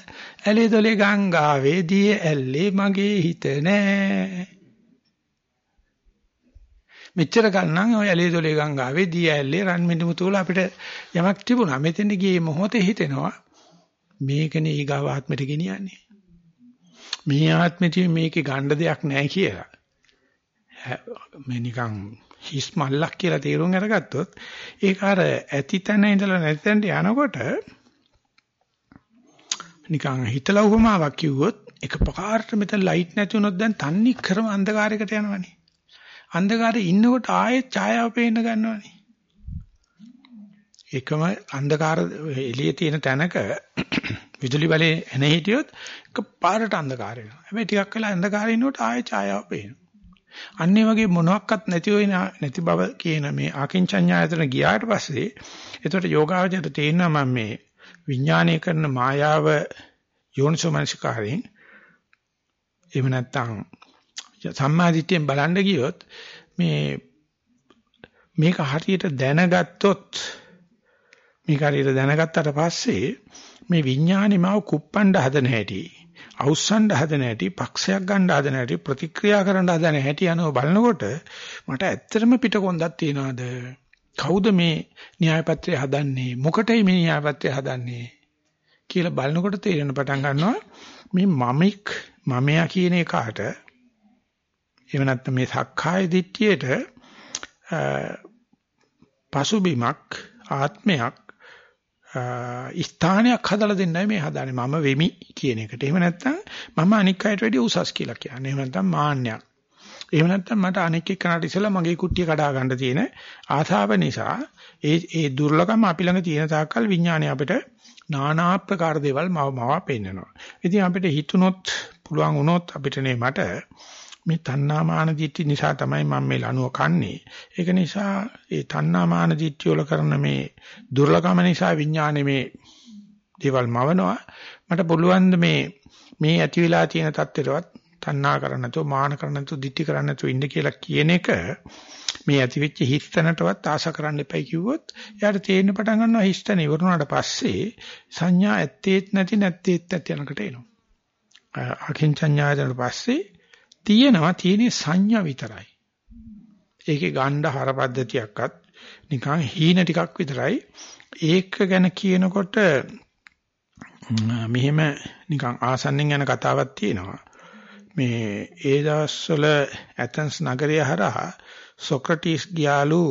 A: ඇලේ දොලේ ගංගාවේ දී ඇල්ලේ මගේ හිත නෑ. මෙච්චර ගන්නම් ඔය ඇලේ දොලේ ගංගාවේ දී ඇල්ලේ රන් මිනි මුතු වල අපිට යමක් තිබුණා. මෙතෙන් ගියේ මොහොතේ හිතෙනවා මේකනේ ඊගාව ආත්මෙට ගෙනියන්නේ. මේ ආත්මෙදී මේකේ ගන්න දෙයක් නැහැ කියලා. මේ නිකන් හිස් මල්ලක් කියලා තේරුම් අරගත්තොත් ඒක අර ඇති තැන ඉඳලා නැති තැනට යනකොට නිකන් හිතලා උපමාවක් කිව්වොත් එකපාරට මෙතන ලයිට් නැති වුණොත් දැන් තන්නේ කරම අන්ධකාරයකට යනවනේ. අන්ධකාරයේ ඉන්නකොට ආයෙත් ඡායාව පේන්න ගන්නවනේ. එකම අන්ධකාර එළියේ තියෙන තැනක විදුලි බලේ එන හිටියොත් එකපාරට අන්ධකාරය වෙනවා. හැබැයි ටිකක් වෙලා අන්ධකාරය ඉන්නකොට ආයෙ ඡායාව පේනවා. අන්නේ වගේ මොනවත් නැති වෙන නැති බව කියන මේ ආකින්චඤ්ඤායතන ගියාට පස්සේ එතකොට යෝගාවචරයට තේරෙනවා මම මේ විඥානය කරන මායාව යෝනිසෝමනසිකාරයෙන් එහෙම නැත්නම් සම්මාදිට්ඨියෙන් බලන්න ගියොත් මේ මේක හරියට දැනගත්තොත් මේක හරියට දැනගත්තට පස්සේ මේ විඥානේ මාව කුප්පණ්ඩ හදන හැටි අවුස්සන්න හදන හැටි, පක්ෂයක් ගන්න හදන හැටි, ප්‍රතික්‍රියා කරන්න හදන හැටි යනව බලනකොට මට ඇත්තටම පිටකොන්දක් තියනවාද? කවුද මේ න්‍යායපත්‍රය හදන්නේ? මොකටයි මේ න්‍යායපත්‍රය හදන්නේ? කියලා බලනකොට තේරෙන පටන් ගන්නවා මේ මමික් මමයා කියන එකාට එහෙම නැත්නම් මේ සක්කාය දිට්ඨියට පසුබිමක් ආත්මයක් ස්ථානයක් හදලා දෙන්නයි මේ හදාන්නේ මම වෙමි කියන එකට. එහෙම නැත්නම් මම අනික් අයට වැඩිය උසස් කියලා කියන්නේ. එහෙම නැත්නම් මාන්නයක්. එහෙම නැත්නම් මට අනික් එක්කනට ඉස්සලා මගේ කුට්ටිය කඩා ගන්න තියෙන ආශාව නිසා ඒ ඒ දුර්ලභම අපි ළඟ තියෙන තාක්කල් විඥානය අපිට নানা ආකාර දේවල් මව මව පෙන්නනවා. ඉතින් අපිට හිතුනොත් පුළුවන් වුණොත් අපිට මට මේ තණ්හා මාන දිට්ඨි නිසා තමයි මම මේ ලනුව කන්නේ. ඒක නිසා ඒ තණ්හා මාන දිට්ඨිය වල කරන මේ දුර්ලභම නිසා විඥානේ මේ දේවල් මවනවා. මට පුළුවන් මේ මේ ඇති වෙලා තියෙන தත්ත්වෙටවත් තණ්හා කරන්න නැතුව මාන කරන්න නැතුව දිට්ඨි කරන්න නැතුව ඉන්න කියලා කියන එක මේ ඇති වෙච්ච හිස්තැනටවත් ආශා කරන්න එපයි කිව්වොත් එයාට තේරෙන්න පටන් ගන්නවා හිස්තැන ඉවරුණාට පස්සේ සංඥා ඇත්තේත් නැති නැත්තේත් නැති යනකට එනවා. අකින්චඤ්ඤායතනට පස්සේ තියෙනවා තියෙන්නේ සංඥා විතරයි. ඒකේ ගණ්ඩ හර පද්ධතියක්වත් නිකන් හීන ටිකක් විතරයි. ඒක ගැන කියනකොට මෙහෙම නිකන් ආසන්නෙන් යන කතාවක් තියෙනවා. මේ ඒ දවස්වල ඇතන්ස් නගරය හරහා සොක්‍රටිස් ගියාලු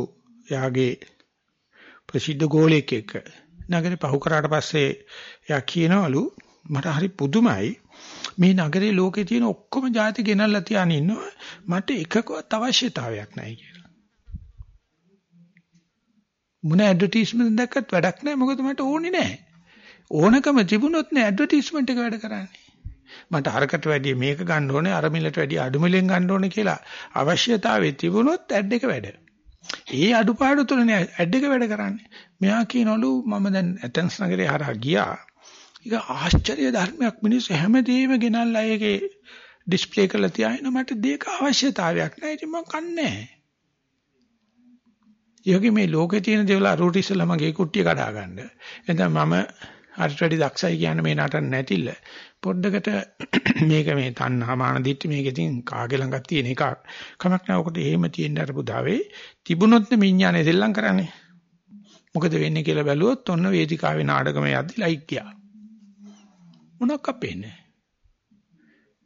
A: යාගේ ප්‍රසිද්ධ ගෝලයෙක් එක්ක නගරේ පහු කරාට පස්සේ එයා කියනවලු මට හරි පුදුමයි මේ නගරේ ලෝකේ තියෙන ඔක්කොම ಜಾති ගෙනල්ලා තියාගෙන ඉන්නවා මට එකකවත් අවශ්‍යතාවයක් නැහැ කියලා. මොන ඇඩ්වර්ටයිස්මන්ට් දැක්කත් වැඩක් නැහැ මොකද මට ඕනේ නැහැ. ඕනකම තිබුණොත් නේ ඇඩ්වර්ටයිස්මන්ට් එක වැඩ කරන්නේ. මට අරකට වැඩිය මේක ගන්න ඕනේ අර මිලට වැඩිය අඩු මිලෙන් ගන්න ඕනේ කියලා අවශ්‍යතාවය තිබුණොත් ඇඩ් එක වැඩ. ඒ අඩුපාඩු තුලනේ ඇඩ් එක වැඩ කරන්නේ. මෙයා කියනවලු මම දැන් ඇතන්ස් නගරේ හරහා ගියා. ඒක ආශ්චර්ය ධර්මයක්. මිනිස්සු හැමදේම ගෙනල්ලා ඒකේ ඩිස්ප්ලේ කරලා තියාගෙන මට දෙයක අවශ්‍යතාවයක් නැහැ. ඉතින් මම කන්නේ යෝගි මේ ලෝකේ තියෙන දේවල් අරුට ඉස්සලා මගේ කුට්ටිය කඩා ගන්න. එතන මම හරිට වැඩි දක්ෂයි කියන්නේ මේ නටන්න නැතිල පොඩ්ඩකට මේක මේ තණ්හා මාන දිට්ඨි මේක ඉතින් කාගේ ළඟක් තියෙන එකක්. කමක් නැහැ. ඔකට එහෙම තියෙන්න අර පුදාවේ තිබුණොත් නේ විඥානේ දෙල්ලම් කරන්නේ. මොකද වෙන්නේ කියලා බැලුවොත් ඔන්න වේදිකාවේ නාටකම යද්දි ලයික් ගියා මොනක් අපේන්නේ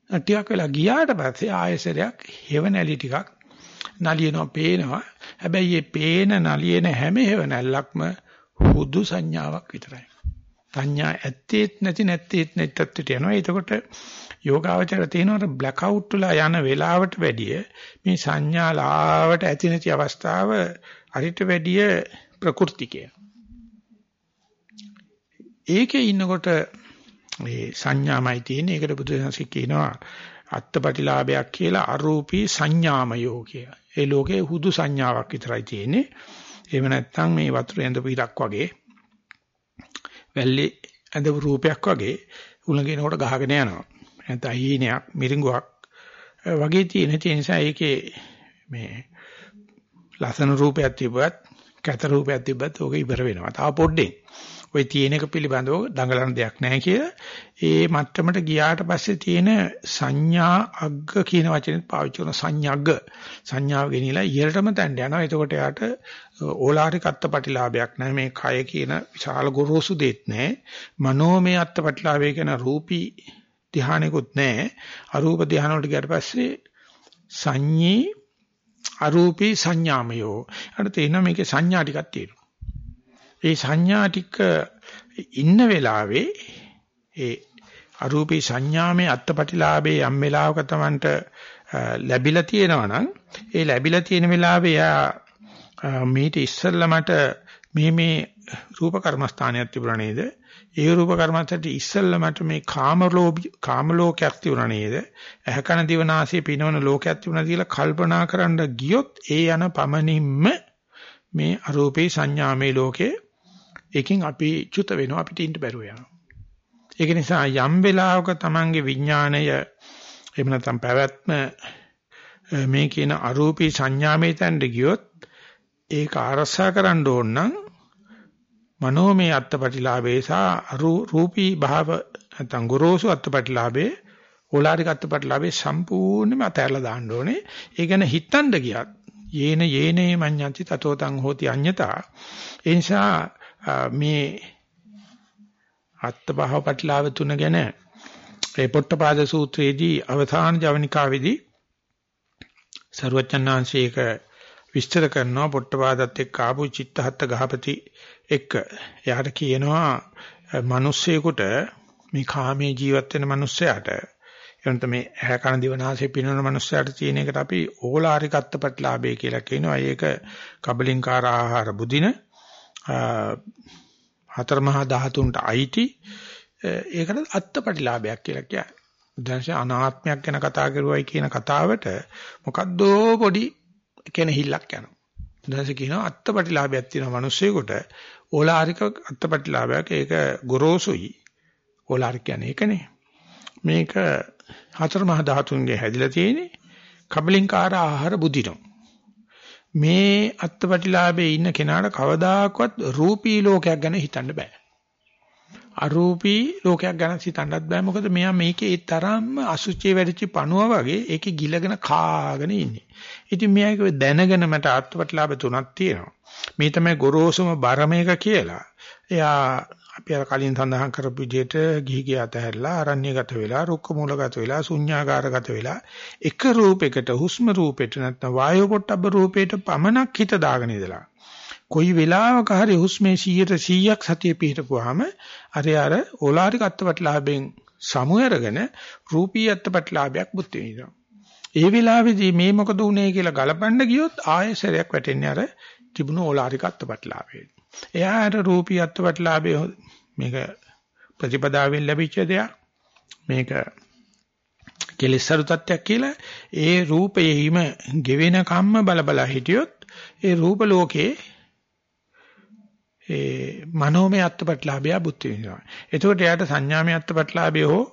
A: ටිකක් වෙලා ගියාට පස්සේ ආයෙසරයක් හේවණලි ටිකක් නලියනවා පේනවා හැබැයි මේ පේන නලියන හැම හේවණල්ලක්ම හුදු සංඥාවක් විතරයි සංඥා ඇත්තේත් නැති නැත්තේත් නැත්තට යනවා. එතකොට යෝගාවචර තියෙනවට බ්ලැක් අවුට් වෙලා යන වෙලාවට වැඩිය මේ සංඥා ලාවට ඇති නැති අවස්ථාව අරිට වැඩිය ප්‍රකෘතිකය. ඒකේ ඉන්නකොට මේ සංඥාමයි තියෙන්නේ. ඒකට බුදුසසුන කියනවා අත්පටිලාභයක් කියලා අරූපී සංඥාමයෝ කියලා. ඒ ලෝකේ හුදු සංඥාවක් විතරයි තියෙන්නේ. එහෙම නැත්නම් මේ වතුර ඇඳපු ඉරක් වගේ වැල්ලේ ඇඳපු රූපයක් වගේ උලඟිනකොට ගහගෙන යනවා. නැත්නම් හීනයක් මිරිඟුවක් වගේ තියෙන ඒ නිසා ඒකේ මේ ලස්සන රූපයක් තිබ්බත් කැත රූපයක් තිබ්බත් ඕක ඉවර වෙනවා. තව පොඩ්ඩෙන් ওই තියෙන එක පිළිබඳව දඟලන දෙයක් නැහැ කියලා ඒ මට්ටමට ගියාට පස්සේ තියෙන සංඥා අග්ග කියන වචනේ පාවිච්චි කරන සංඥාග්ග සංඥාව ගෙනිලා ඉහළටම තැන්න යනවා. එතකොට යාට ඕලාරික අත්පටිලාභයක් නැහැ. මේ කය කියන විශාල ගොරෝසු දෙයක් නැහැ. මනෝමය අත්පටිලාභය කියන රූපී ධානයකුත් නැහැ. අරූප ධාන වලට ගියාට පස්සේ සංඤී අරූපී සංඥාමයෝ. අර තේිනවා මේකේ සංඥා ටිකක් තියෙනවා. ඒ සංඥා ටික ඉන්න වෙලාවේ ඒ අරූපී සංඥාමේ අත්පටිලාභේ යම් වෙලාවක Tamanට ලැබිලා තියෙනවා නම් ඒ ලැබිලා තියෙන වෙලාවේ යා මීට ඉස්සෙල්ලා මට මේ මේ රූප කර්මස්ථානයක් තිබුණා නේද? ඒ රූප කර්මස්ථානට ඉස්සෙල්ලා මට මේ කාමලෝභ කාමලෝකයක් තිබුණා නේද? ඇහැකන දිවනාසය පිනවන ලෝකයක් තිබුණා කියලා කල්පනා කරන්න ගියොත් ඒ යන පමණින්ම මේ අරූපේ සංඥාමේ ලෝකේ ඒකෙන් අපි චුත වෙනවා අපිට ඉන්න බැරුව යනවා. ඒක නිසා යම් වෙලාවක Tamange විඥාණය එහෙම නැත්නම් පැවැත්ම මේ කියන අරූපී සංඥාමේ තැන්න ගියොත් ඒක ආරසා කරන්න ඕන නම් මනෝමය අත්පටිලාභේ සහ රූපී භාව නැත්නම් ගොරෝසු අත්පටිලාභේ ඕලාරික අත්පටිලාභේ සම්පූර්ණයෙන්ම අතහැරලා දාන්න ඕනේ. ඒ ගැන හිතන්න ගියත් යේන යේනේ මඤ්ඤන්ති තතෝ තං හෝති අඤ්ඤතා. ඒ නිසා මේ අත්බහව පටලාව තුන ගැන ඒ පොට්ටපාද සූත්‍රයේදී අවධාන ජවනිකාවේදී ਸਰවචන්නාංශයක විස්තර කරනවා පොට්ටපාදත් එක්ක ආපු චිත්තහත් ගහපති එක්ක එයාට කියනවා මිනිස්සෙකුට මේ කාමයේ ජීවත් වෙන මිනිස්සයාට එවනත මේ ඇහැ කන දිවනාසය පිනවන මිනිස්සයාට තියෙන එකට අපි ඕලාරිකත්ත ප්‍රතිලාභය කියලා කියනවා. ඒක කබලින්කාර ආහාර බුදින හතර මහා ධාතුන්ට අයිති ඒකට අත්පටිලාභයක් කියලා කියන්නේ. දැන්සේ අනාත්මයක් ගැන කතා කරුවයි කියන කතාවට මොකද්ද පොඩි කෙනහිල්ලක් යනවා. දැන්සේ කියනවා අත්පටිලාභයක් තියෙන මිනිස්සෙකුට ඕලාරික අත්පටිලාභයක් ඒක ගොරෝසුයි. ඕලාරික කියන්නේ ඒකනේ. මේක හතර මහා ධාතුන්ගේ හැදිලා තියෙන්නේ කබලින්කාර ආහාර බුදිනවා. මේ අත්පටිලාභයේ ඉන්න කෙනාට කවදාකවත් රූපී ලෝකයක් ගැන හිතන්න බෑ. අරූපී ලෝකයක් ගැන හිතන්නත් බෑ මොකද මෙයා මේකේ ඒ තරම්ම අසුචි වැඩිචි පණුව වගේ ඒකේ ගිලගෙන කාගෙන ඉන්නේ. ඉතින් මෙයා දැනගෙන මට අත්පටිලාභ තුනක් තියෙනවා. මේ තමයි ගොරෝසුම බරමේක කියලා. එයා අපි අර කලින් සඳහන් කරපු විදිහට ගිහි ගිය අතහැරලා අරණ්‍යගත වෙලා රුක්ක මූලගත වෙලා ශුන්‍යාකාරගත වෙලා එක රූපයකට හුස්ම රූපෙට නැත්නම් වායෝ පොට්ටබ්බ රූපයට පමණක් හිත දාගෙන ඉඳලා කොයි වෙලාවක හරි හුස්මේ 100ට 100ක් සතිය පිහිටපුවාම අර අර ඕලාරික අත්පත්ලාභයෙන් සමු අරගෙන රූපී අත්පත්ලාභයක් බුද්ධ වෙනවා. ඒ වෙලාවේදී මේ මොකද උනේ කියලා ගලපන්න ගියොත් ආයෙසරයක් වැටෙන්නේ අර තිබුණු ඕලාරික අත්පත්ලාභයට. එයාට රූපී අත්පත්ලාභය මේක ප්‍රතිපදාවෙන් ලැබිච්ච දෙයක්. මේක කෙලෙසරු තත්ත්වයක් කියලා ඒ රූපයෙහිම ගෙවෙන කම්ම බල බල හිටියොත් ඒ රූප ලෝකේ ඒ මනෝමය අත්පත්ලාභය බුද්ධ වෙනවා. එතකොට එයාට සංඥාමය අත්පත්ලාභය හෝ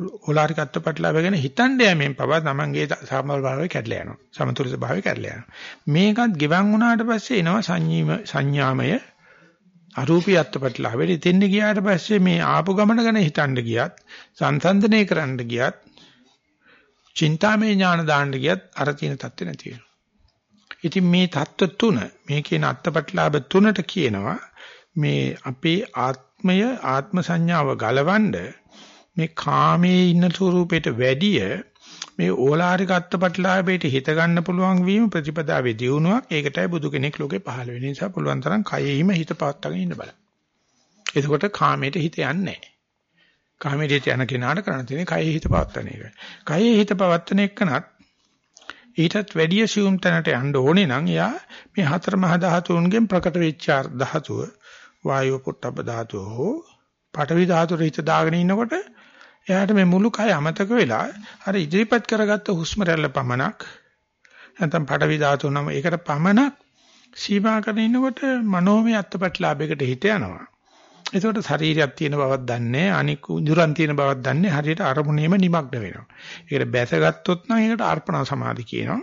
A: ඕලාරික අත්පත්ලාභය ගැන හිතන්න යෑමෙන් පවා තමන්ගේ සමබර භාවය කැඩලා යනවා. සමතුලිත භාවය කැඩලා යනවා. මේකත් ගෙවන් වුණාට පස්සේ එනවා සංඥීම සංඥාමය අරූපී අත්පත්ලාවෙට දෙන්න ගියාට පස්සේ මේ ආපු ගමන ගැන හිතන්න ගියත් සංසන්දනය කරන්න ගියත් චින්තාමය ඥාන දාන්න ගියත් අර තියෙන தත්ත්ව නැති වෙනවා. ඉතින් මේ தත්ත්ව තුන මේ කියන අත්පත්ලාභ තුනට කියනවා මේ අපේ ආත්මය ආත්ම සංඥාව ගලවන්න මේ කාමයේ ඉන්න ස්වරූපයට වැඩිය මේ ඕලාරික අත්පත්ලාභයට හිත ගන්න පුළුවන් වීම ප්‍රතිපදාවේ දියුණුවක් ඒකටයි බුදු කෙනෙක් ලෝකේ පහළ වෙන නිසා පුළුවන් තරම් කයෙහිම හිත පවත්වාගෙන ඉන්න බලන්න. එතකොට කාමයට හිත යන්නේ නැහැ. කාමයට හිත යන කෙනාට කරන්න තියෙන්නේ කයෙහි හිත පවත්වන එකයි. කයෙහි හිත පවත්වන එකනත් ඊටත් වැඩිය සියුම් තැනට යන්න ඕනේ නම් එයා මේ හතර මහ ධාතුන්ගෙන් ප්‍රකට වෙච්ච ධාතුව වායෝ පොට්ටබ්බ ධාතුව හෝ පඨවි ධාතුවේ හිත දාගෙන ඉන්නකොට එයාට මේ මුළු කය අමතක වෙලා අර ඉදිරිපත් කරගත්ත හුස්ම රැල්ල පමණක් නැත්නම් පඩවි ධාතු නම ඒකට පමණක් සීමා කරගෙන ඉන්නකොට මනෝමය අත්පත්ලාභයකට හිත යනවා. එතකොට ශරීරයක් තියෙන බවක් දන්නේ අනික උඳුරන් තියෙන බවක් දන්නේ හරියට අරමුණේම නිමග්න වෙනවා. ඒකට බැසගත්තොත් නම් ඒකට අර්පණ සමාධි කියනවා.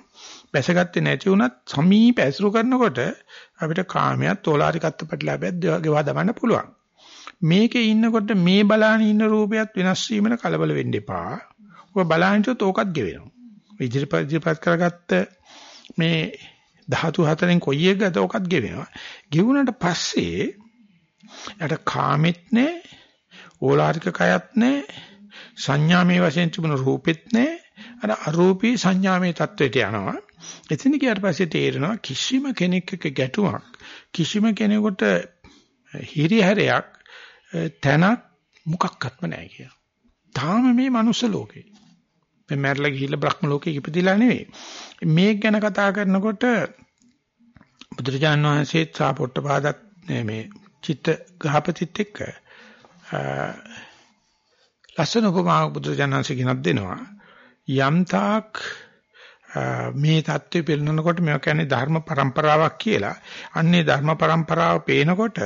A: බැසගත්තේ නැති වුණත් සමීප ඇසුරු කරනකොට අපිට කාමයක් තෝලාරික අත්පත්ලාභයක් ගෙවා දමන්න පුළුවන්. මේකේ ඉන්නකොට මේ බලාන ඉන්න රූපයත් වෙනස් වීමන කලබල වෙන්න එපා. ඔබ බලානිටත් ඕකත් ගෙවෙනවා. ඉදිරිපත් ඉදිරිපත් කරගත්ත මේ ධාතු හතරෙන් කොයි එක ගත ඕකත් ගෙවෙනවා. ගෙවුනට පස්සේ යට කාමෙත් නැහැ, ඕලාරික කයත් නැහැ, සංඥාමේ වශයෙන් තිබුණු රූපෙත් නැහැ. අර අරූපී සංඥාමේ தത്വෙට යනවා. එතන ගියාට පස්සේ තේරෙනවා කිසිම කෙනෙක් එක්ක ගැටුමක් කිසිම කෙනෙකුට හිරිහැරයක් තැනක් මොකක්වත්ම නැහැ කියලා. තාම මේ මනුස්ස ලෝකේ. මේ මැරලා ගිහිල්ලා බ්‍රහ්ම ලෝකේ ඉපදිලා නෙවෙයි. මේක ගැන කතා කරනකොට බුදුරජාන් වහන්සේත් සාපොට්ටපාදත් මේ චිත්ත ගහපතිත් එක්ක ලස්සන උපමාවක් බුදුරජාන් වහන්සේ ගෙනත් දෙනවා. යම්තාක් මේ தත්ත්වය පෙළනකොට මේවා කියන්නේ ධර්ම પરම්පරාවක් කියලා. අන්නේ ධර්ම પરම්පරාව පේනකොට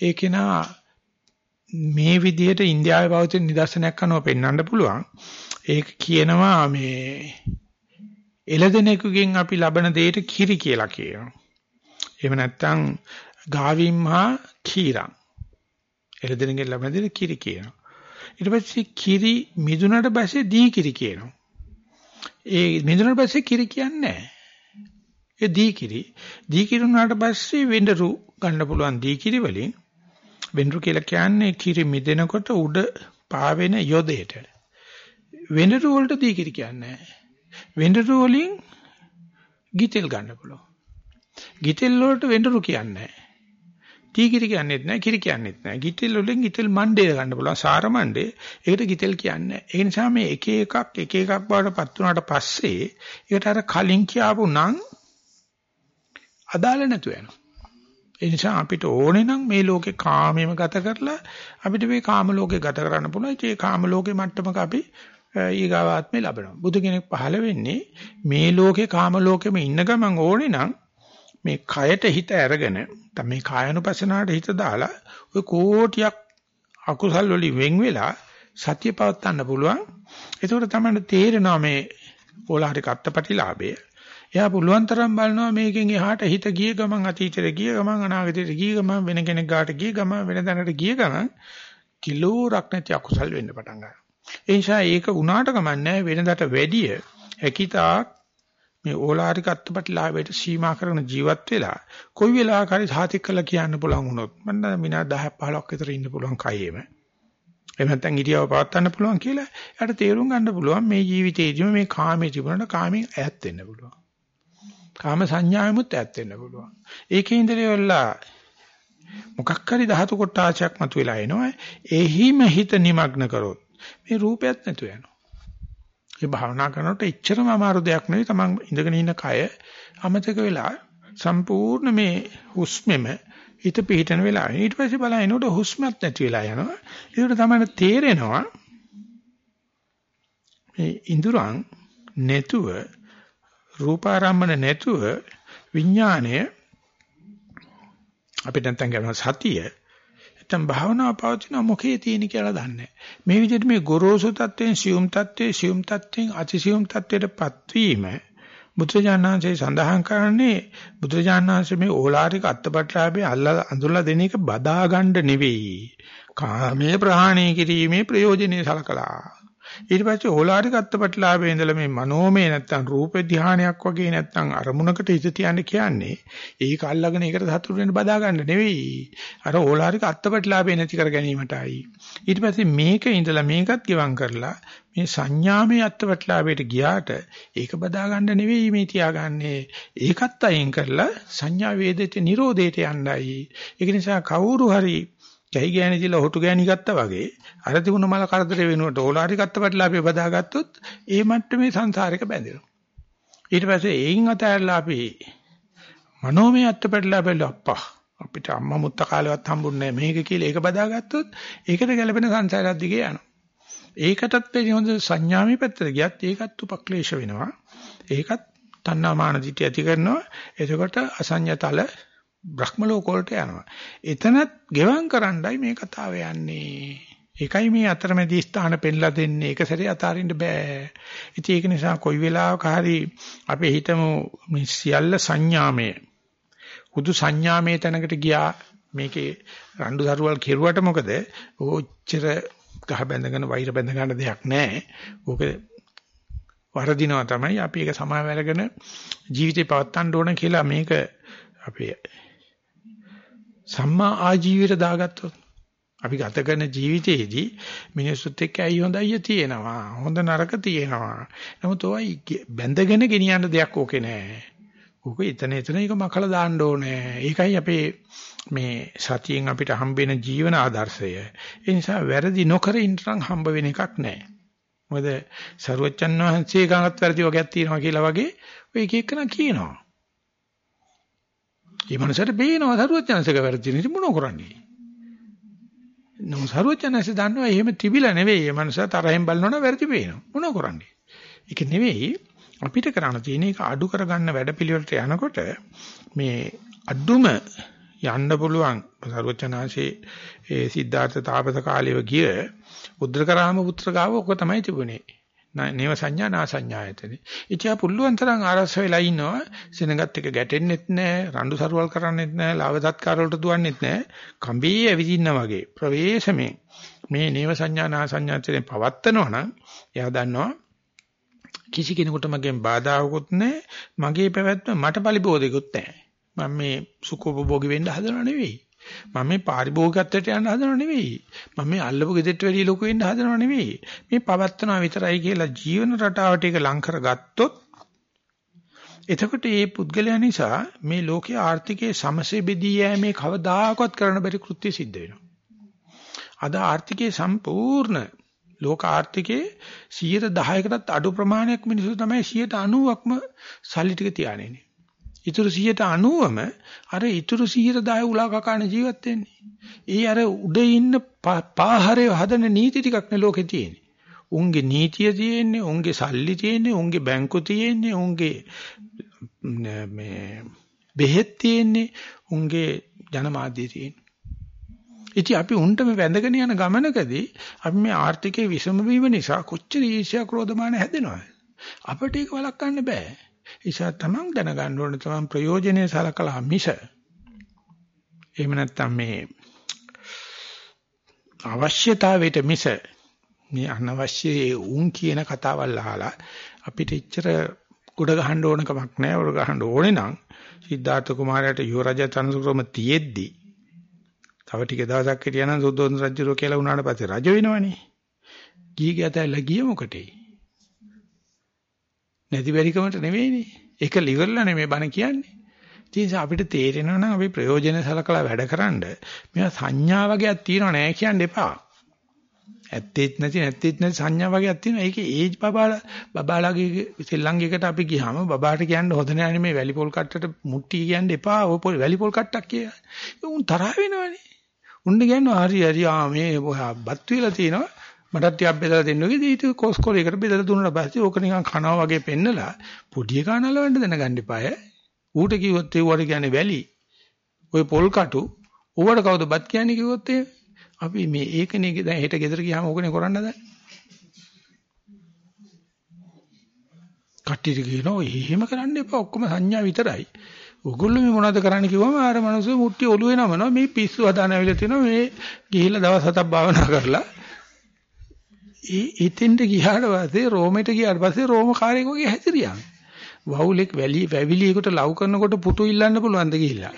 A: ඒ කෙනා මේ විදිහට ඉන්දියාවේ පවතින නිදර්ශනයක් අනුව පෙන්වන්න පුළුවන්. ඒක කියනවා මේ එළදෙනෙකුගෙන් අපි ලබන දෙයට කිරි කියලා කියනවා. එහෙම නැත්නම් ගාවිම් හා කීරම්. එළදෙනෙකුගෙන් ලබන දෙයට කිරි කියනවා. ඊට පස්සේ කිරි මිදුනට පස්සේ දී කිරි කියනවා. ඒ මිදුනට පස්සේ කිරි කියන්නේ නැහැ. ඒ දී කිරි. දී කිරි උනාට පස්සේ වෙඬරු ගන්න පුළුවන් දී කිරි වලින් වෙඬරු කියලා කියන්නේ කිරි මිදෙනකොට උඩ පාවෙන යොදේට. වෙඬරු වලට දීකිරි කියන්නේ වෙඬරු වලින් ගිතෙල් ගන්න පුළුවන්. ගිතෙල් වලට වෙඬරු කියන්නේ නැහැ. තීකිරි කියන්නේත් නැහැ, කිරි කියන්නේත් නැහැ. ගිතෙල් වලින් ගිතෙල් මණ්ඩේ ගන්න පුළුවන්. සාර මණ්ඩේ. ඒකට ගිතෙල් කියන්නේ නැහැ. ඒ නිසා මේ එක එකක් එක එකක් බවට පත් වුණාට පස්සේ ඒකට අර කලින් කියාපු නම් අදාළ නැතු වෙනවා. ඒ නිසා අපිට ඕනේ නම් මේ ලෝකේ කාමෙම ගත කරලා අපිට මේ කාම ලෝකේ ගත කරන්න පුළුවන්. ඒ කාම ලෝකේ මට්ටමක අපි ඊගාවාත්මේ ලබනවා. බුදු කෙනෙක් පහළ වෙන්නේ මේ ලෝකේ කාම ලෝකෙම ඉන්න ගමන් ඕනේ නම් මේ කයට හිත අරගෙන මේ කායනුපසනාවට හිත දාලා ඔය කෝටියක් අකුසල් වලින් වෙන් වෙලා සතිය පවත්වන්න පුළුවන්. ඒකෝට තමයි තේරෙනවා මේ ඕලාරික අත්පටිලාභය. එයා පුළුවන් තරම් බලනවා මේකෙන් එහාට හිත ගිය ගමන් අතීතයට ගිය ගමන් අනාගතයට ගිය ගමන් වෙන කෙනෙක් ගාට ගිය ගමන් වෙන තැනකට ගිය ගමන් කිලෝරක් නැති අකුසල් වෙන්න පටන් ගන්නවා. ඒ නිසා ඒක උනාට කමන්නේ වෙනදට වැඩිය හැකිතාක් මේ ඕලාරික අත්පත්ලාභයට සීමා කරන ජීවත් වෙලා කොයි වෙලාවක හරි සාතික් කළා කියන්න පුළුවන් වුණොත් මම මිනා 10 15ක් විතර ඉන්න පුළුවන් කයෙම. එහෙම නැත්නම් ඉරියව පවත්වන්න පුළුවන් කියලා එයාට තේරුම් ගන්න පුළුවන් මේ ජීවිතේදීම මේ කාමයේ තිබුණාට කාමෙන් ඈත් වෙන්න පුළුවන්. කාම සංඥාවෙමුත් ඈත් වෙන්න පුළුවන්. ඒකේ ඉඳලා මොකක් හරි ධාතු කොටාචයක් මතුවලා එනවා. එහිම හිත নিমগ্ন කරොත් මේ රූපයත් නැතු වෙනවා. ඒ භාවනා කරනකොට එච්චරම අමාරු දෙයක් නෙවෙයි. Taman ඉඳගෙන ඉන්න කය අමතක වෙලා සම්පූර්ණ මේ හුස්මෙම හිත පිහිටන වෙලාව. ඊට පස්සේ බලනකොට හුස්මත් නැති වෙලා යනවා. ඒකට තමයි තේරෙනවා මේ ඉඳුරන් නැතුව රූපාරම්මන නැතුව විඥාණය අපිට නැත්තම් කියනවා සතිය නැත්තම් භාවනාව පවතින මොකේ තියෙන කියලා දන්නේ මේ විදිහට මේ ගොරෝසු තත්වයෙන් සියුම් තත්වයේ සියුම් තත්වයෙන් අතිසියුම් තත්වයටපත් වීම බුදුරජාණන්සේ සඳහන් කරන්නේ බුදුරජාණන්සේ මේ ඕලාරික අත්පත්ලාභේ අල්ලා අඳුල්ලා දෙන එක බදා ගන්න නෙවෙයි. කාමයේ ප්‍රහාණය කිරීමේ ප්‍රයෝජනෙයි සලකලා. ඊට පස්සේ ඕලාරික අත්පත්ලාභේ ඉඳලා මේ මනෝමය නැත්තම් රූප ධානයක් වගේ නැත්තම් අරමුණකට හිත තියන්න කියන්නේ ඒක අල්ලගෙන ඒකට සතුටු වෙන්න බදා ගන්න නෙවෙයි. අර ඕලාරික අත්පත්ලාභේ නැති කර ගැනීමටයි. ඊට පස්සේ මේක ඉඳලා මේකත් ගිවම් කරලා මේ සංඥාමය අත්පත්ලාභයට ගියාට ඒක බදා ගන්න නෙවෙයි මේ තියාගන්නේ. ඒකත් අයින් කරලා සංඥා වේදිත නිරෝධයට යන්නයි. ඒක නිසා කවුරු හරි කැහි ගෑණි දිලා හොටු ගෑණි ගත්තා වගේ අර තිබුණ මල කරදර වෙනුවට ඕලාරි ගත්ත පැටලා අපි බදාගත්තොත් ඒ මට්ටමේ සංසාරයක බැඳෙනවා. ඊට පස්සේ එයින් අතහැරලා අපි මනෝමය අත්ත පැටලා බැලුවා අප්පා අපිට අම්මා මුත්ත කාලෙවත් හම්බුන්නේ නැහැ මේක කියලා ඒක බදාගත්තොත් ඒකට ගැළපෙන සංසාරයක් දිගේ යනවා. ඒකටත් වෙන්නේ හොඳ සංඥාමය පැත්තට ගියත් ඒකත් උපක්ලේශ වෙනවා. ඒකත් තණ්හා මාන දිටි ඇති කරනවා. එතකොට අසඤ්ඤතල බ්‍රහ්ම ලෝක වලට යනවා. එතනත් ගෙවම් කරන්නයි මේ කතාව යන්නේ. ඒකයි මේ අතරමැදි ස්ථාන පෙන්ලා දෙන්නේ. ඒක සැරේ අතාරින්න බෑ. ඉතින් ඒක නිසා කොයි වෙලාවක හරි අපි හිතමු මේ සියල්ල සංඥාමය. හුදු සංඥාමය තැනකට ගියා මේකේ රණ්ඩු දරුවල් කෙරුවට මොකද? ඕච්චර ගහ බැඳගෙන වෛර බැඳ ගන්න දෙයක් නැහැ. ඕක වරදිනවා තමයි අපි ඒක සමාව අරගෙන ජීවිතේ පවත්වන්න ඕන කියලා මේක අපේ සම්මා ආජීවයට දාගත්තොත්. අපි ගත කරන ජීවිතයේදී මිනිස්සුත් එක්ක ඇයි හොඳයි තියෙනවා? හොඳ නරක තියෙනවා. නමුත් ඔයයි බැඳගෙන ගෙනියන්න දෙයක් ඕකේ නෑ ඕක එතන එතන ඒක මකලා දාන්න ඕනේ. ඒකයි අපේ මේ සතියෙන් අපිට හම්බෙන ජීවන ආදර්ශය. ඒ නිසා වැරදි නොකර ඉන්නනම් හම්බ වෙන එකක් නෑ මොකද සරුවච්චන් වහන්සේ ගානත් වැරදි වගේක් තියෙනවා කියලා වගේ ඔය එක එකන කියනවා. මේ මනසට පේනවා සරුවචනසක වැරදි නෙවෙයි මොනව කරන්නේ. නෝ සරුවචනස දන්නවා එහෙම තිබිලා නෙවෙයි. මේ මනස තරහෙන් බලනවනම් වැරදි පේනවා. මොනව කරන්නේ. ඒක නෙවෙයි අපිට කරන්න තියෙන එක අඩු කරගන්න වැඩපිළිවෙලට යනකොට මේ අඩුම යන්න පුළුවන් සරුවචනාංශේ ඒ සිද්ධාර්ථ තාපස කාලයව ගිය උද්දකරාම පුත්‍ර ගාව ඔක තමයි තිබුණේ. නේව සංඥා නා සංඥායතනේ. ඉතියා පුල්ලුවන් තරම් ආරස වෙලා ඉන්නවා. සෙනගත් එක ගැටෙන්නෙත් නැහැ, රණ්ඩු සරුවල් කරන්නෙත් නැහැ, ලාභ සත්කාර වලට දුවන්නෙත් නැහැ. කම්බී ඇවිදින්න වගේ ප්‍රවේශමේ මේ නේව සංඥා නා සංඥායතනේ පවත්තනවා නම් එයා දන්නවා කිසි කෙනෙකුට මගෙන් බාධාවකුත් නැහැ, මගේ පැවැත්ම මට පරිබෝධිකුත් නැහැ. මම මේ සුඛෝපභෝගී වෙන්න හදනව නෙවෙයි. මම මේ පාරිභෝගිකත්වයට යන්න හදනව නෙවෙයි. මම මේ අල්ලපු ගෙදරට වැඩිය ලොකු වෙන්න හදනව නෙවෙයි. මේ පවත්නවා විතරයි කියලා ජීවන රටාවට ඒක ලං කරගත්තොත් එතකොට මේ පුද්ගලයා නිසා මේ ලෝකයේ ආර්ථිකයේ සමසේ බෙදී යෑමේ කවදාකවත් කරන්න බැරි කෘත්‍ය සිද්ධ වෙනවා. අද ආර්ථිකයේ සම්පූර්ණ ලෝක ආර්ථිකයේ 10%කටත් අඩු ප්‍රමාණයක් මිනිස්සු තමයි 90%ක්ම සල්ලි ටික තියාගෙන ඉන්නේ. ඉතුරු 190ම අර ඉතුරු 110 උලා කකාන ජීවත් වෙන්නේ. ඒ අර උඩ ඉන්න පාහරය හදන නීති ටිකක් නේ ලෝකේ තියෙන්නේ. උන්ගේ නීතිය තියෙන්නේ, උන්ගේ සල්ලි තියෙන්නේ, උන්ගේ බැංකු තියෙන්නේ, උන්ගේ මේ බෙහෙත් තියෙන්නේ, උන්ගේ ජනමාධ්‍ය තියෙන්නේ. ඉතින් අපි උන්ට මේ වැඳගෙන යන ගමනකදී අපි මේ ආර්ථිකයේ විසම වීම නිසා කොච්චර ඊර්ෂ්‍යා ක්‍රෝධමාන හැදෙනවද? අපිට ඒක වළක්වන්න බෑ. ඒසා තමන් දැනගන්න ඕනේ තමන් ප්‍රයෝජනේ සලකලා මිස එහෙම නැත්නම් මේ අවශ්‍යතාවයට මිස මේ අනවශ්‍ය උන් කියන කතාවල් අහලා අපිට එච්චර ගොඩ ගහන්න ඕන කමක් නැහැ. උඩ ගහන්න ඕනේ නම් සිද්ධාර්ථ කුමාරයාට යුවරජ තනතුරම තියෙද්දි තව ටික දවසක් හිටියනම් සුද්ධෝදන රජුරෝ කියලා වුණාට පස්සේ රජ වෙනවනේ. ගිහි ගැතැල්ල ගිය මොකටේ? නැති බැරිකමට නෙවෙයිනේ. ඒක liverලා නෙමෙයි බණ කියන්නේ. ඉතින් අපිට තේරෙනවා නම් අපි ප්‍රයෝජන සලකලා වැඩකරනද මේවා සංඥා වගේක් තියෙනව නෑ කියන්න එපා. ඇත්තෙත් නැති නැත්තෙත් නැති සංඥා වගේක් තියෙනවා. ඒකේ ඒජ් බබාලා බබාලාගේ සෙල්ලංගයකට අපි ගියාම බබාට කියන්න හොඳ නෑ නේ මේ වැලිපොල් කට්ටට මුට්ටි කියන්න එපා. ඔය වැලිපොල් කට්ටක් කියලා. උන් තරහ වෙනවනේ. උන්න කියනවා හරි හරි ආ මේ බත් වේලා තියෙනවා. මටත් ටිකක් බෙදලා දෙන්න කිව්වේ ඊට කොස්කොලයකට බෙදලා දුන්නා පස්සේ ඕක නිකන් කනවා වගේ පෙන්නලා පොඩි එකා නලවන්න දැනගන්න එපාය. ඌට කිව්වොත් ඒ වඩ කියන්නේ වැලි. ওই පොල් කටු ඌවට කවුද බත් කියන්නේ කිව්වොත් අපි මේ ඒකනේ දැන් හෙට ගෙදර ගියාම ඕකනේ කරන්න දැන්. කට්ටියට කියනවා එහෙම කරන්න එපා ඔක්කොම සංඥා විතරයි. ඔගොල්ලෝ මේ මොනවද කරන්න කිව්වම අර මනුස්සය මුට්ටි ඔළුවේ නමනවා මේ පිස්සු හදාන ඇවිල්ලා තිනවා මේ ගිහිල්ලා දවස් හතක් භාවනා කරලා ඒ ඉතින්ට ගියාට පස්සේ රෝමෙට ගියාට පස්සේ රෝම කාර්යයක් වගේ හැසිරියා. වවුලෙක් වැලි වැවිලියකට ලව් කරනකොට පුතු ඉල්ලන්න පුළුවන්ද ගිහිල්ලා?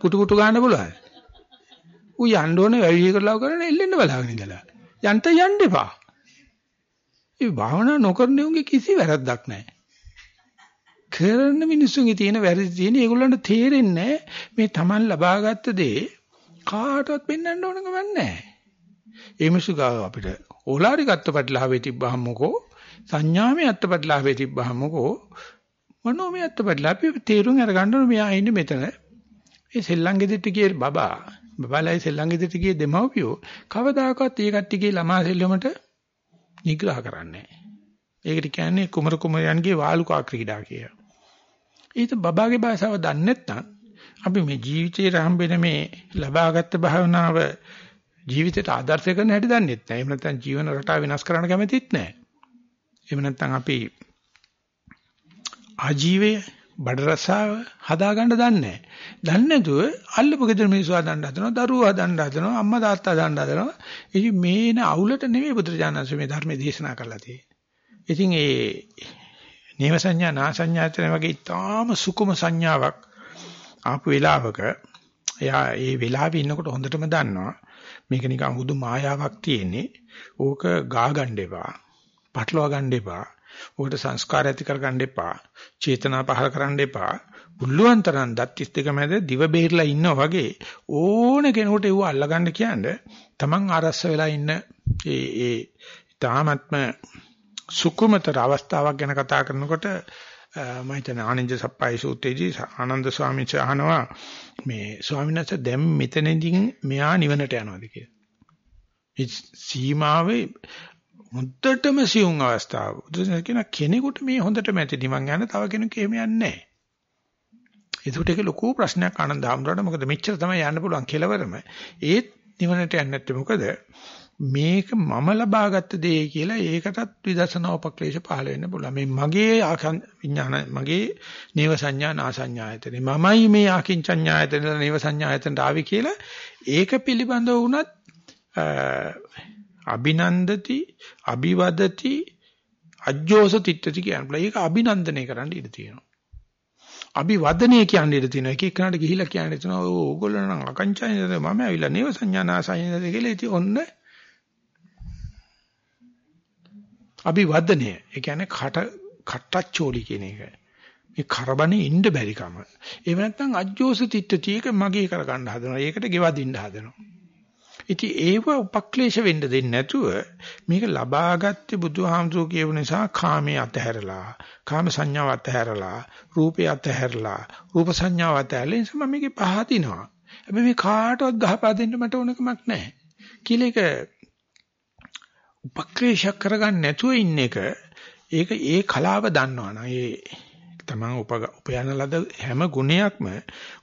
A: පුතු පුතු ගන්න පුළුවන්. ඌ යන්න ඕනේ වැවිලියකට ලව් කරන එල්ලෙන්න බලාගෙන ඉඳලා. යන්ට යන්න එපා. ඒ භාවනා නොකරන උන්ගේ කිසි වැරද්දක් නැහැ. කරන මිනිස්සුන්ගේ තියෙන වැරදි තියෙන ඒගොල්ලන්ට තේරෙන්නේ මේ Taman ලබාගත්ත දේ කාටවත් පෙන්වන්න ඕන ගමන් නැහැ. ඒ මිනිස්සු ගාව අපිට ඕලාරි ගත්තපටලාවේ තිබ්බහමකෝ සංඥාමේ අත්පටලාවේ තිබ්බහමකෝ මනෝමේ අත්පටලා අපි තේරුම් අරගන්න ඕනේ මෙයා ඉන්නේ මෙතන. ඒ සෙල්ලම් ගෙදෙට්ට ගියේ බබා බබාලයි සෙල්ලම් ගෙදෙට්ට ගියේ දෙමව්පියෝ කවදාකවත් ඒ කට්ටියගේ ළමා සෙල්ලමට නිග්‍රහ කරන්නේ නැහැ. ඒකට කියන්නේ කුමරු කුමරයන්ගේ වාලුකා ක්‍රීඩා කියලා. ඊට බබාගේ භාෂාව දන්නේ නැත්නම් අපි මේ ජීවිතයේ හම්බෙන මේ ලබාගත් භාවනාව ජීවිතයට ආදර්ශ කරන හැටි දන්නේ නැහැ. එහෙම නැත්නම් ජීවන රටාව වෙනස් කරන්න කැමතිත් නැහැ. එහෙම නැත්නම් අපි ආජීවය බඩ රසාව හදාගන්න දන්නේ නැහැ. දන්නේ නැතුව අල්ලපු ගෙදර මිනිස්සු හදන්න හදනවා, දරුවෝ හදන්න හදනවා, අම්මා තාත්තා හදන්න හදනවා. ඉතින් මේන අවුලට නෙමෙයි බුදුරජාණන්සේ මේ ධර්මයේ දේශනා කරලා තියෙන්නේ. ඉතින් ඒ නේව සංඥා නා සංඥාතන වගේ ඊටාම සුකුම සංඥාවක් ආපු වෙලාවක එයා ඒ වෙලාවේ ඉන්නකොට හොඳටම දන්නවා මේක නිකන් හුදු මායාවක් තියෙන්නේ. ඕක ගා ගන්න එපා. පටලවා ගන්න එපා. ඕකට සංස්කාර ඇති කර ගන්න එපා. චේතනා පහල කරන්න එපා. පුළුවන් තරම් දත් 32 මැද දිව බේරලා ඉන්නා වගේ ඕන කෙනෙකුට ඒව අල්ලගන්න කියන්නේ Taman ආරස්ස වෙලා ඉන්න ඒ ඒ තාමත්ම සුකුමතර අවස්ථාවක් ගැන කතා කරනකොට මම හිතන්නේ ආනන්ද සප්පයි සූත්‍රයේදී ආනන්ද ස්වාමීන් වහන්සේ අහනවා මේ ස්වාමීන් වහන්සේ දැන් මෙතනදී මෙහා නිවනට යනවාද කියලා. මේ සීමාවේ මුද්දටම සියුම් අවස්ථාව. බුදුසසුන කියන කෙනෙකුට මේ හොඳටම ඇති නිවන් යන තව කෙනෙක් එහෙම යන්නේ නැහැ. ඒකට ඒක ලොකු ප්‍රශ්නයක් ආනන්ද හාමුදුරනේ මොකද මෙච්චර තමයි යන්න පුළුවන් කෙලවරම. ඒත් නිවනට යන්නේ නැත්තේ මොකද? මේක මම ලබාගත් දේ කියලා ඒකටත් විදර්ශනා උපක්ලේශ පහළ වෙන්න පුළුවන්. මේ මගේ විඥාන මගේ නේව සංඥා නා සංඥායතනෙ මමයි මේ ආකින්චඤ්ඤායතන නේව සංඥායතනට ආවි කියලා ඒක පිළිබඳව වුණත් අභිනන්දති අභිවදති අජ්ජෝස තිට්ඨති කියන ඒක අභිනන්දනය කරන්න ඉඩ තියෙනවා. අභිවදනය කියන්න ඉඩ තියෙනවා. එක එකනට ගිහිලා කියන්න තියෙනවා. ඕගොල්ලෝ නම් අකංචඤ්ඤායතන මම ඇවිල්ලා නේව සංඥා නා සංඥායතන කියලා ඉතින් ඔන්න අභිවදනය. ඒ කියන්නේ කට කට්ටච්චෝලි කියන එක. මේ කරබනේ ඉන්න බැරි කම. ඒව නැත්නම් අජ්ජෝස තිට්ඨති එක මගේ කර ගන්න හදනවා. ඒකට ගෙවදින්න හදනවා. ඉතින් ඒව උපක්ලේශ වෙන්න දෙන්නේ නැතුව මේක ලබාගත්තේ බුදුහාමුදුරුවෝ කියව නිසා කාමයේ අතහැරලා, කාම සංඥාව අතහැරලා, රූපේ අතහැරලා, රූප සංඥාව අතහැරලා නිසා මම මේකේ පහදිනවා. හැබැයි මේ කාටවත් ගහපා දෙන්න මට ඕනකමක් නැහැ. කියලා ඒක උපක්‍රේෂයක් කරගන්න නැතුව ඉන්න එක ඒක ඒ කලාව දන්නවනම් ඒ තමන් උපයන ලද හැම ගුණයක්ම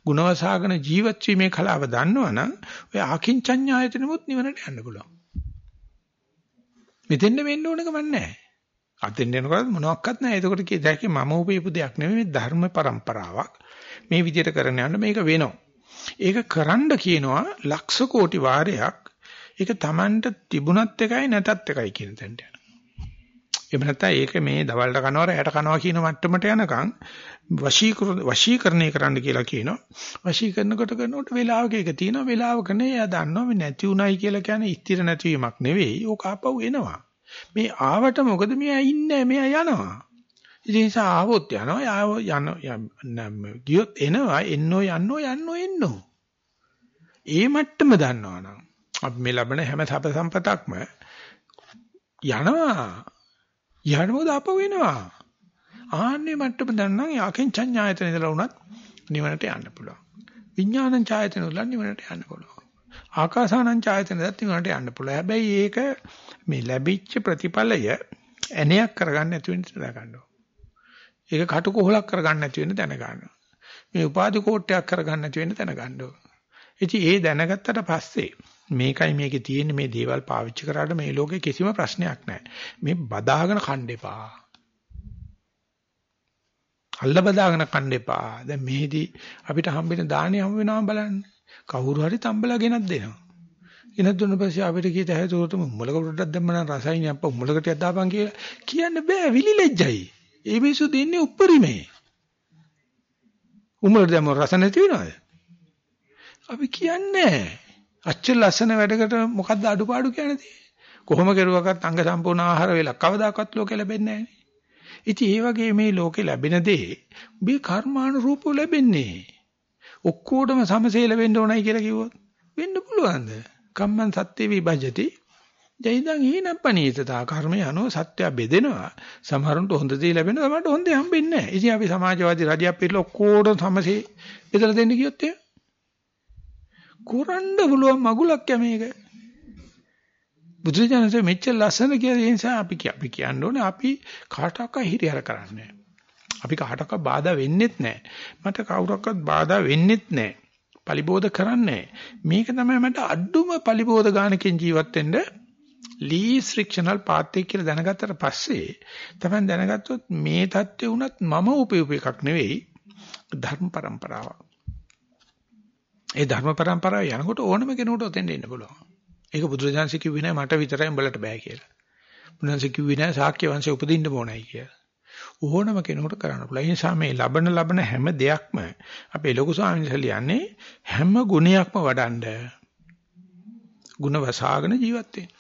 A: ගුණවසාගෙන ජීවත් වීමේ කලාව දන්නවනම් ඔය ආකින්චඤ්ඤායතනෙමුත් නිවනට යන්න පුළුවන්. මෙතෙන්ද වෙන්න ඕනකම නැහැ. අතෙන් යනකොට මොනවත් නැහැ. එතකොට කිය දැකේ මම උපයපු දෙයක් නෙමෙයි මේ ධර්ම પરම්පරාවක්. මේ විදිහට කරන යන්න මේක වෙනවා. ඒක කරන්න කියනවා ලක්ෂ කෝටි වාරයක් ඒක Tamanට තිබුණත් එකයි නැතත් එකයි කියන තැනට යනවා. එහෙම නැත්නම් ඒක මේ දවල්ට කනවා රැයට කනවා කියන මට්ටමට යනකම් වශීකර වශීකරණය කරන්න කියලා කියනවා. වශීකරනකොට කරනකොට වෙලාවක එක තියෙනවා වෙලාවක නේ එයා දන්නවා මේ නැති උනායි කියලා කියන්නේ ස්ථිර නැතිවීමක් නෙවෙයි. ඕක ආපහු එනවා. මේ ආවට මොකද මෙයා ඉන්නේ මෙයා යනවා. ඉතින් ඒ නිසා ආවොත් යනවා යාව යන ගියොත් එනවා එන්නෝ යන්නෝ යන්නෝ එන්නෝ. ඒ මට්ටම දන්නවනම් අපි මේ ලබන හැම සැප සම්පතක්ම යනවා. යනකොට අප වෙනවා. ආන්නේ මට්ටම දන්නම් යකින් ඡඤ්ඤායතන ඉඳලා වුණත් නිවනට යන්න පුළුවන්. විඥානං ඡායතන වල නිවනට යන්න පුළුවන්. ආකාසානං ඡායතන දත් නිවනට යන්න පුළුවන්. හැබැයි ඒක මේ ලැබිච්ච ප්‍රතිඵලය ඇණයක් කරගන්න නැති වෙන්න දැනගන්න ඒක කටුකොහලක් කරගන්න නැති වෙන්න දැනගන්න. මේ උපාධි කෝට්ටයක් කරගන්න නැති වෙන්න දැනගන්න ඕන. ඉතින් ඒ දැනගත්තට පස්සේ මේකයි මේකේ තියෙන මේ දේවල් පාවිච්චි කරාට මේ ලෝකේ කිසිම ප්‍රශ්නයක් නැහැ. මේ බදාගෙන කන්න එපා. අල්ල බදාගෙන කන්න එපා. දැන් මෙහිදී අපිට හම්බෙන දාණේ හම්බ වෙනවා බලන්න. කවුරු හරි තම්බලා ගෙනත් දෙනවා. ගෙනත් දුන්න පස්සේ අපිට කීත හැතුවතුම උඹලක පොඩ්ඩක් දැම්ම නම් රසයිනේ අප්පා උඹලක ටිකක් දාපන් කියලා කියන්න බෑ විලිලැජ්ජයි. ඒ මිනිස්සු දෙන්නේ උප්පරිමේ. උඹට දැම්ම රස නැති වෙනවද? අපි කියන්නේ අච්චර ලස්සන වැඩකට මොකද්ද අඩුපාඩු කියන්නේ? කොහොම කෙරුවකත් අංග සම්පූර්ණ ආහාර වේලා කවදාකවත් ලෝකෙ ලැබෙන්නේ නැහැ. ඉතින් ඒ වගේ මේ ලෝකේ ලැබෙන දේ මේ කර්මානුරූපව ලැබෙන්නේ. ඔක්කොටම සමසේ ලැබෙන්න ඕනයි කියලා කිව්වොත් වෙන්න පුළුවන්ද? කම්මං සත්‍ය විභජති. ජයිදං හීනම් පනීතතා කර්මය අනුව සත්‍ය බෙදෙනවා. සමහරුන්ට හොඳ දේ ලැබෙනවා සමහරට හොඳ දේ හම්බෙන්නේ නැහැ. ඉතින් අපි සමාජවාදී රජයක් පිළිලා ඔක්කොටම සමසේ බෙදලා දෙන්න කියොත් එහෙම. කොරන්න පුළුවන් මගුලක් මේක. බුදුරජාණන්සේ මෙච්චර ලස්සන කියලා ඒ නිසා අපි අපි කියන්න ඕනේ අපි කාටවත් හිරිහැර කරන්නේ අපි කාටවත් බාධා වෙන්නෙත් නැහැ. මට කවුරක්වත් බාධා වෙන්නෙත් නැහැ. පලිබෝධ කරන්නේ මේක තමයි මට අඩුම පලිබෝධ ගානකින් ජීවත් වෙන්න ලීස් ෆ්‍රික්ෂනල් පාත් එක කියලා දැනගත්තට පස්සේ තමයි දැනගත්තොත් මේ தත්ත්වේ වුණත් මම උපයූප එකක් නෙවෙයි ධර්ම પરම්පරාවක්. ඒ ධර්ම પરම්පරාව යනකොට ඕනම කෙනෙකුට ඔතෙන් දෙන්න පුළුවන්. ඒක බුදුරජාන්සේ කිව්වේ නෑ මට විතරයි උඹලට බෑ කියලා. බුදුරජාන්සේ කිව්වේ නෑ ශාක්‍ය වංශය උපදින්න ඕනයි කියලා. ඕනම කෙනෙකුට කරන්න පුළුවන්. ඒ නිසා මේ ලබන ලබන හැම දෙයක්ම අපේ ලොකු ස්වාමීන් කියන්නේ හැම ගුණයක්ම වඩන්න. ගුණ වසාගෙන ජීවත් වෙන්න.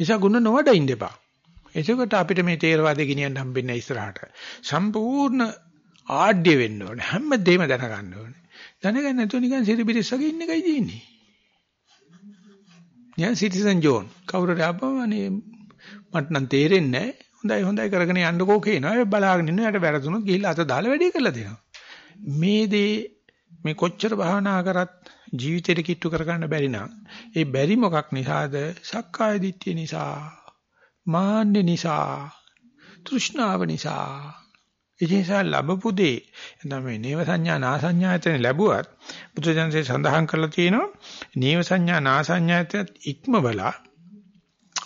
A: නිසා ගුණ නොවඩ ඉන්න එපා. එතකොට අපිට මේ තේරවාදේ ගෙනියන්න හම්බෙන්නේ ඉස්සරහට. සම්පූර්ණ ආඩ්‍ය වෙන්න ඕනේ. හැම දෙයක්ම දැනගන්න ඕනේ. දැනගන්න නැතුව නිකන් සිරිබිරිස් වගේ ඉන්න එකයි තියෙන්නේ. නිකන් සිටිසන් ජෝන්. කවුරුරි ආපම අනේ මට නම් තේරෙන්නේ නැහැ. හොඳයි හොඳයි කරගෙන යන්නකෝ කියනවා. ඒ බලාගෙන ඉන්න යට වැරදුනොත් ගිහිල්ලා අත දාලා වැඩේ කරලා දෙනවා. මේ දේ මේ කොච්චර භාවනා කරත් ජීවිතේට කිට්ටු කරගන්න බැරි නම් ඒ බැරි මොකක් නිසාද? සක්කාය දිට්ඨිය නිසා, මාන්න නිසා, තෘෂ්ණාව නිසා. ඒ නිසා ලැබපු දේ එතන මේ නේව සංඥා නාසඤ්ඤායතන ලැබුවත් බුදුජානසේ සඳහන් කරලා තියෙනවා නේව සංඥා නාසඤ්ඤායතන ඉක්මවලා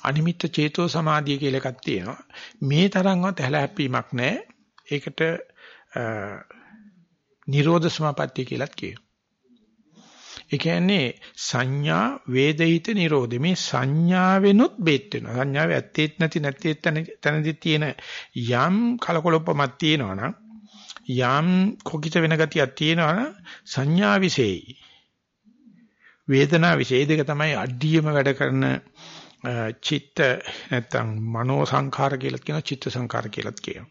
A: අනිමිත්ත චේතෝ සමාධිය කියලා එකක් තියෙනවා. මේ තරම්වත් හැලහැප්පීමක් නැහැ. ඒකට නිරෝධ සමාපත්තිය කියලාත් කියනවා. ඒ කියන්නේ සංඥා වේදිත නිරෝධය. මේ සංඥාවෙනුත් බෙත් වෙනවා. සංඥාවේ ඇත්තේත් නැති නැත්තේත් තැනදී තියෙන යම් කලකොලොප්පමක් තියෙනවනම් යම් කොකිත වෙන ගතියක් තියෙනවනම් සංඥා විශේෂයි. වේදනා විශේෂ දෙක තමයි අඩියම වැඩ කරන චිත්ත නැත්තම් මනෝ සංඛාර කියලා කියනවා චිත්ත සංඛාර කියලාත් කියනවා.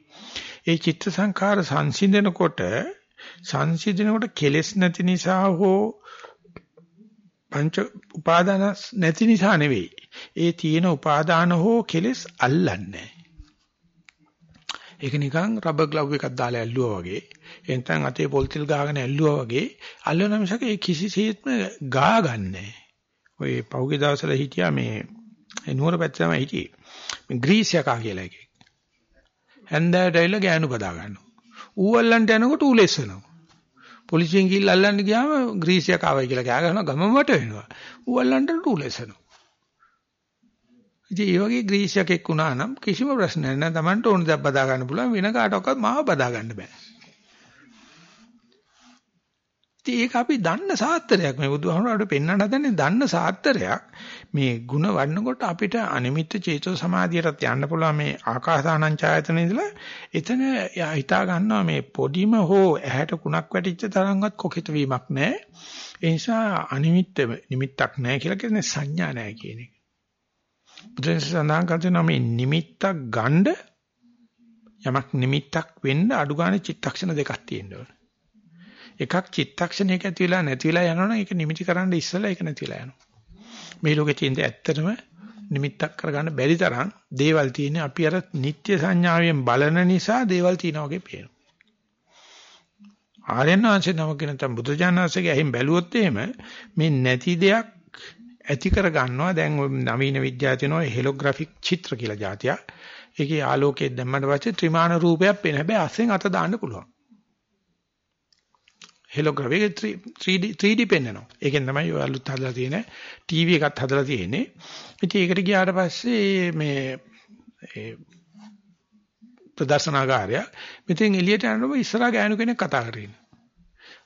A: ඒ චිත්ත සංඛාර සංසිඳනකොට සංසිඳනකොට කෙලෙස් නැති නිසා හෝ පංච උපාදාන නැති නිසා නෙවෙයි. ඒ තියෙන උපාදාන හෝ කෙලෙස් අල්ලන්නේ ඒක නිකන් රබර් ග්ලව් එකක් දාලා ඇල්ලුවා වගේ එතෙන් අතේ පොල්තිල් ගාගෙන ඇල්ලුවා වගේ අල්ලන මිසක ඒ කිසිසේත්ම ගා ගන්නෑ. ඔය පහුගිය දවස්වල හිටියා මේ ඒ නුවර පැත්තේ තමයි හිටියේ. මේ ග්‍රීස් යකා කියලා එකෙක්. හැන්දෑවට ඇවිල්ලා ගෑනු බදා ගන්නවා. ඌ අල්ලන්ට යනකොට ඌ ලෙස්සනවා. පොලිසියෙන් ගිහිල්ලා අල්ලන්න ගියාම ග්‍රීස් යකාවයි කියලා කෑ ගහනවා ගමම වට වෙනවා. ඌ අල්ලන්ට ඌ ලෙස්සනවා. ඉතින් මේ වගේ ග්‍රීස් යකෙක් වුණා නම් කිසිම ප්‍රශ්නයක් නැහැ. Tamanට ඕන දේ බදා ගන්න පුළුවන් වෙන කාටවත් මාව බදා ගන්න බෑ. ඉතින් ඒක අපි දන්න සාත්‍රයක් මේ බුදුහාමුදුරුවෝ පෙන්වන්න හදන්නේ දන්න සාත්‍රයක් මේ ಗುಣ වඩනකොට අපිට අනිමිත්ත චේතෝ සමාධියටත් යන්න පුළුවන් මේ ආකාසානං ඡායතන ඉඳලා. එතන හිතා ගන්නවා මේ පොඩිම හෝ ඇහැට කුණක් වැටිච්ච තරම්වත් කොකිත වීමක් නැහැ ඒ නිසා අනිමිත්ත නිමිත්තක් නැහැ කියලා කියන්නේ සංඥා නැහැ කියන එක. බුදුන් සඳහන් කරනවා මේ නිමිත්තක් ගන්න යමක් නිමිත්තක් වෙන්න අඩු ගන්න චිත්තක්ෂණ දෙකක් තියෙන්න ඕනේ. එකක් චිත්තක්ෂණයක ඇති වෙලා නැති වෙලා යනවනම් ඒක නිමිති කරන්න ඉස්සෙල්ලා ඒක නැති වෙලා යනවා. මේ ලෝකේ තියෙන ඇත්තටම නිමිත්තක් කරගන්න බැරි තරම් දේවල් තියෙන අපි අර නිත්‍ය සංඥාවෙන් බලන නිසා දේවල් තියෙනවා වගේ පේනවා. ආර්යනාංශේ නමක නැත්නම් බුදුජානනාංශගේ ඇහින් බැලුවොත් එහෙම මේ නැති දෙයක් ඇති කර ගන්නවා දැන් නවීන විද්‍යාවචනෝ හෙලෝග්‍රැෆික් චිත්‍ර කියලා જાතියක්. ඒකේ ආලෝකයෙන් දැම්මට පස්සේ ත්‍රිමාන රූපයක් පේන හැබැයි අස්සෙන් අත දාන්න පුළුවන්. හෙලෝග්‍රැෆි 3D 3D පෙන්වනවා. ඒකෙන් තමයි ඔය අලුත් හදලා තියෙන ටීවී එකත් හදලා තියෙන්නේ. ඉතින් ඒකට ගියාට පස්සේ මේ ඒ ප්‍රදර්ශනාගාරයක්. මෙතෙන් එළියට යනකොට ඉස්සරහා ගෑනු කෙනෙක් කතා කරගෙන.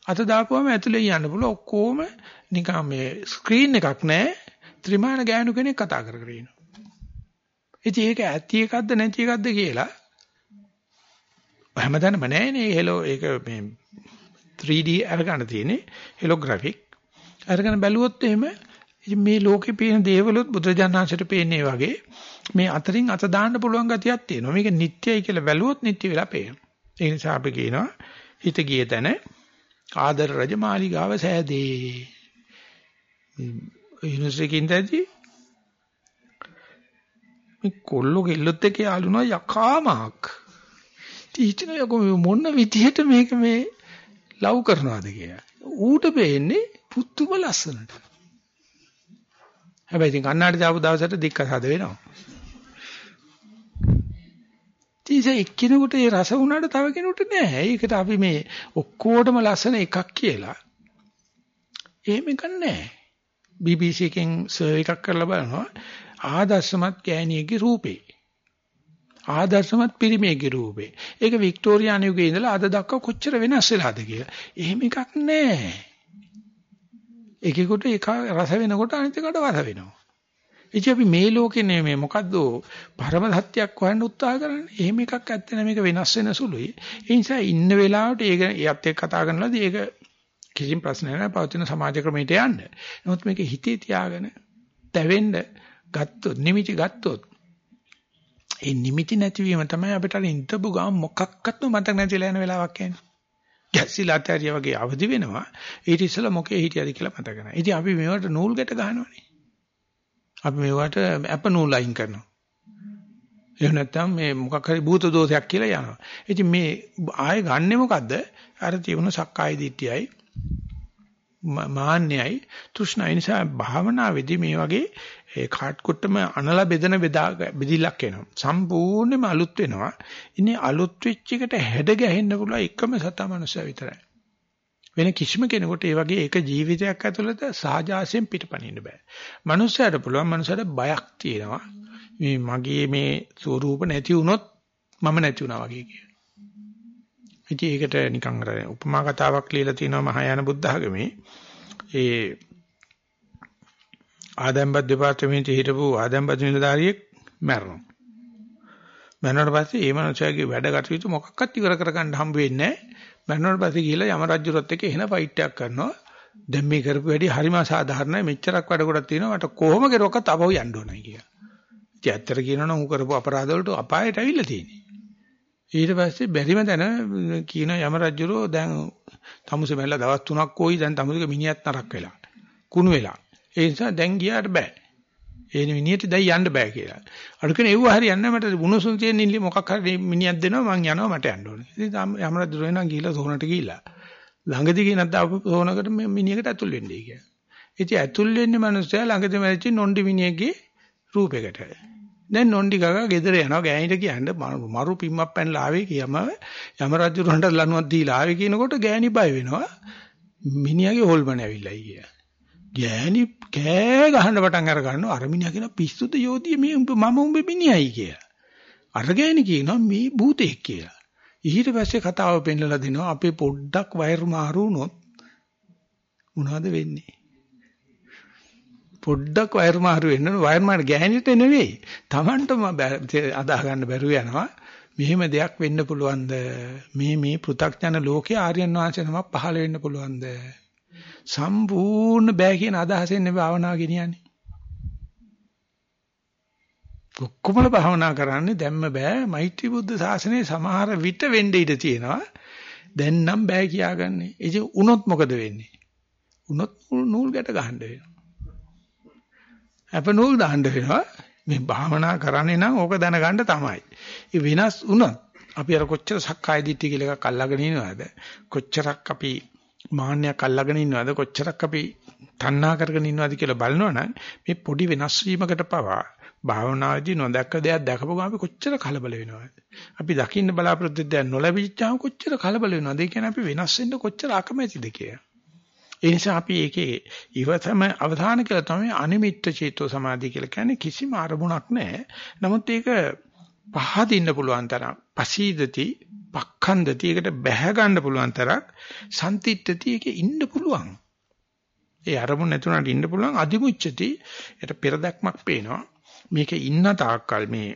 A: අත දාපුවම ඇතුලේ යන්න පුළුවන් ඔක්කොම නිකන් මේ ස්ක්‍රීන් එකක් නැහැ. ත්‍රිමාන ගෑනු කෙනෙක් කතා කර කර ඉන්නවා. ඉතින් ඒක ඇති එකක්ද නැති එකක්ද කියලා හැමදාම නැහැනේ හෙලෝ ඒක මේ 3D අරගන්න තියෙන්නේ හෙලෝග්‍රැෆික් අරගෙන බැලුවොත් එහෙම මේ ලෝකේ පේන දේවලුත් බුදුජානනාංශයට පේන්නේ වගේ මේ අතරින් අත දාන්න පුළුවන් ගතියක් තියෙනවා. මේක නිට්ටයයි කියලා බැලුවොත් නිට්ටය වෙලා පේනවා. ඒ නිසා අපි කියනවා හිත ගිය තැන ආදර රජ මාලිගාව සෑදේ. යුනිවර්සිටියකින් දැදි මේ කොල්ලෝ කෙල්ලොත් එක්ක යාළුනා යකාමක්. ඉතින් යකෝ මොන විදිහට මේක මේ ලව් කරනවද කියලා. ඌට පේන්නේ පුතුම ලස්සනට. හැබැයි ඉතින් කන්නාඩි දාපු දවසට දික්කසාද වෙනවා. ඉතින් එක්කිනෙකුට ඒ රස වුණාට තව කෙනෙකුට නෑ. ඒකට අපි මේ ඔක්කොටම ලස්සන එකක් කියලා. එහෙම ගන්නෑ. BBC එකෙන් සර්ව් එකක් කරලා බලනවා ආදර්ශමත් ගෑණියගේ රූපේ. ආදර්ශමත් පිරිමියගේ රූපේ. ඒක වික්ටෝරියානු යුගයේ ඉඳලා අද දක්වා කොච්චර වෙනස් වෙලාද කියලා. එහෙම එකක් නෑ. එකෙකුට එක රස වෙනකොට අනිත් එකට වර වෙනවා. ඉතින් අපි මේ ලෝකේ මේ මොකද්ද පරම සත්‍යයක් හොයන්න උත්සාහ කරන්නේ. එහෙම එකක් ඇත්තේ නැහැ මේක වෙනස් වෙන සුළුයි. ඒ නිසා ඉන්න වෙලාවට ඒක එයත් එක්ක කතා කරනවාදී ඒක කිසිම ප්‍රශ්නයක් නැහැ. පවතින සමාජ ක්‍රමයට යන්න. නමුත් මේක හිතේ තියාගෙන තැවෙන්න ගත්තොත් නිමිති ගත්තොත් ඒ නිමිති නැතිවීම තමයි අපිට අර ඉන්ටබු ගාම මොකක්වත්ම මතක නැතිලා යන වෙලාවක් එන්නේ. ගැස්සිලා තැරිය වගේ අවදි වෙනවා. ඊට ඉස්සෙල්ලා මොකේ හිටියද කියලා මතක නැහැ. ඉතින් අපි මේවට නූල් ගැට ගන්නවනේ. අපි මේවට අප නූල් අයින් කරනවා. එහෙම නැත්නම් මේ මොකක් හරි භූත දෝෂයක් කියලා යනවා. ඉතින් මේ ආයෙ ගන්නෙ මොකද්ද? අර තියුණු සක්කාය දිට්ඨියයි මාන්නයයි තෘෂ්ණාවයි නිසා භාවනාවේදී මේ වගේ ඒ කාට් කුට්ටම අනලා බෙදෙන බෙදා බෙදිලක් එනවා. සම්පූර්ණයෙන්ම අලුත් වෙනවා. ඉන්නේ අලුත් වෙච්ච එකට හැඩ ගැහෙන්න පුළුවන් එකම සතා මනුස්සයා විතරයි. වෙන කිසිම කෙනෙකුට ඒ වගේ එක ජීවිතයක් ඇතුළත සාජාසයෙන් පිටපණින්න බෑ. මනුස්සයාට පුළුවන් මනුස්සයාට බයක් තියෙනවා. මේ මගේ මේ ස්වරූප නැති වුණොත් මම නැති වුණා වගේ කියන. ඉතින් ඒකට නිකන් අර උපමා කතාවක් ලියලා තිනවා මහායාන බුද්ධ ආගමේ. ඒ ආදම්බත් දෙපාර්තමේන්තුවේ හිටපු ආදම්බත් නිලධාරියෙක් මැරෙනවා. මැරුණාට පස්සේ ඒ මනුස්සයාගේ වැඩ කටයුතු මොකක්වත් ඉවර කරගන්න හම්බ වෙන්නේ නැහැ. මැරුණාට පස්සේ ගිහලා යම රජුරත් එක්ක එහෙන ෆයිට් එකක් කරනවා. දැන් මේ කරපු වැඩි හරිම සාධාරණයි. මෙච්චරක් වැඩ කොටක් තියෙනවා. මට කොහොම කෙරුවක්වත් අපව යන්න ඕනයි කියලා. ඉතින් ඇත්තට කියනවනම් ඌ කරපු අපරාධ වලට අපායට ඇවිල්ලා තියෙන්නේ. ඊට පස්සේ බැරිම තැන කියන යම රජුරෝ දැන් තමුසේ මැල්ල දවස් 3ක් කොයි දැන් තමුසේක මිනිහත් නරක් වෙලා. කුණු වෙලා. ඒ නිසා දැන් ගියාට බෑ. ඒ මිනිහට දැන් යන්න බෑ කියලා. අර කියන එව්ව හරියන්නේ මට උණුසුම් තියෙන ඉල්ල මොකක් හරි මිනිහක් දෙනවා මං යනවා මට යන්න ඕනේ. ඉතින් යමරජ දුරේනම් ගිහිල්ලා සෝනට ගිහිල්ලා. ළඟදී කියන දාපු සෝනකට මිනිහකට ඇතුල් වෙන්නේ කියලා. ඉතින් ඇතුල් වෙන්නේ මිනිස්සයා ළඟදී මැරිච්ච නොන්ඩි මිනිහගේ රූපයකට. දැන් නොන්ඩි ගගා ගෙදර යනවා ගෑණිට කියන්නේ මරු පිම්මක් පැනලා ආවේ කියම යමරජ දුරන්ට ලණුවක් දීලා ආවේ කියනකොට ගෑණි බය වෙනවා. මිනිහාගේ හොල්මන ඇවිල්ලායි කියලා. ගෑණි කෑ ගහන්න පටන් අර ගන්නවා අර මිනිහා කියන පිස්සුද යෝධිය මේ උඹ මම උඹ මිනිහයි කියලා. අර ගෑණි කියනවා මේ භූතෙක් කියලා. ඊට පස්සේ කතාව පෙන්නලා දෙනවා අපේ පොඩ්ඩක් වයර් මාරු වුණොත් මොනවද වෙන්නේ? පොඩ්ඩක් වයර් මාරු වෙන්න වයර් මාරු ගෑණිට නෙවෙයි. Tamanටම අදාහ ගන්න බැරුව යනවා. මෙහෙම දෙයක් වෙන්න පුළුවන්ද? මේ මේ පෘථග්ජන ලෝකේ ආර්යයන් වහන්සේ නමක් පහළ වෙන්න පුළුවන්ද? සම්පූර්ණ බෑ කියන අදහසෙන් නෙවෙයි භාවනාව ගෙනියන්නේ. ඔක්කොමල භාවනා කරන්නේ දැම්ම බෑ මෛත්‍රී බුද්ධ ශාසනයේ සමහර විට වෙන්න ඉඩ තියෙනවා. දැන් නම් බෑ කියාගන්නේ. ඉතින් උනොත් මොකද වෙන්නේ? උනොත් නූල් ගැට ගහන්න වෙනවා. අප නූල් දාන්න වෙනවා. මේ භාවනා කරන්නේ නම් ඕක දැනගන්න තමයි. ඒ වෙනස් වුණොත් අපි අර කොච්චර සක්කාය දිට්ඨිය කියලා එකක් අල්ලගෙන ඉනවද? කොච්චරක් අපි මාන්නයක් අල්ලගෙන ඉන්නවද? කොච්චරක් අපි තණ්හා කරගෙන ඉන්නවද කියලා බලනවනම් මේ පොඩි වෙනස් වීමකට පවා භාවනාදී නොදැක්ක දෙයක් දැකපුවම අපි කොච්චර කලබල වෙනවද? අපි දකින්න බලාපොරොත්තු දෙයක් නොලැබිච්චාම කොච්චර කලබල වෙනවද? ඒ කියන්නේ අපි වෙනස් වෙන්න කොච්චර අකමැතිද කියලා. ඒ නිසා අපි ඒකේ ඉවතම අවධානය කියලා තමයි අනිමිත්ත චේතෝ සමාධිය කියලා කියන්නේ කිසිම අරමුණක් නැහැ. නමුත් ඒක පහදින්න පුළුවන් තරම් පසීදති, පක්ඛන්දති ඒකට බැහැ ගන්න පුළුවන් තරක් සම්තිත්‍ත්‍ති ඒකේ ඉන්න පුළුවන්. ඒ අරමුණ නැතුණාට ඉන්න පුළුවන් අදිමුච්චති. ඒට පෙරදක්මක් පේනවා. මේකේ ඉන්න තාක්කල් මේ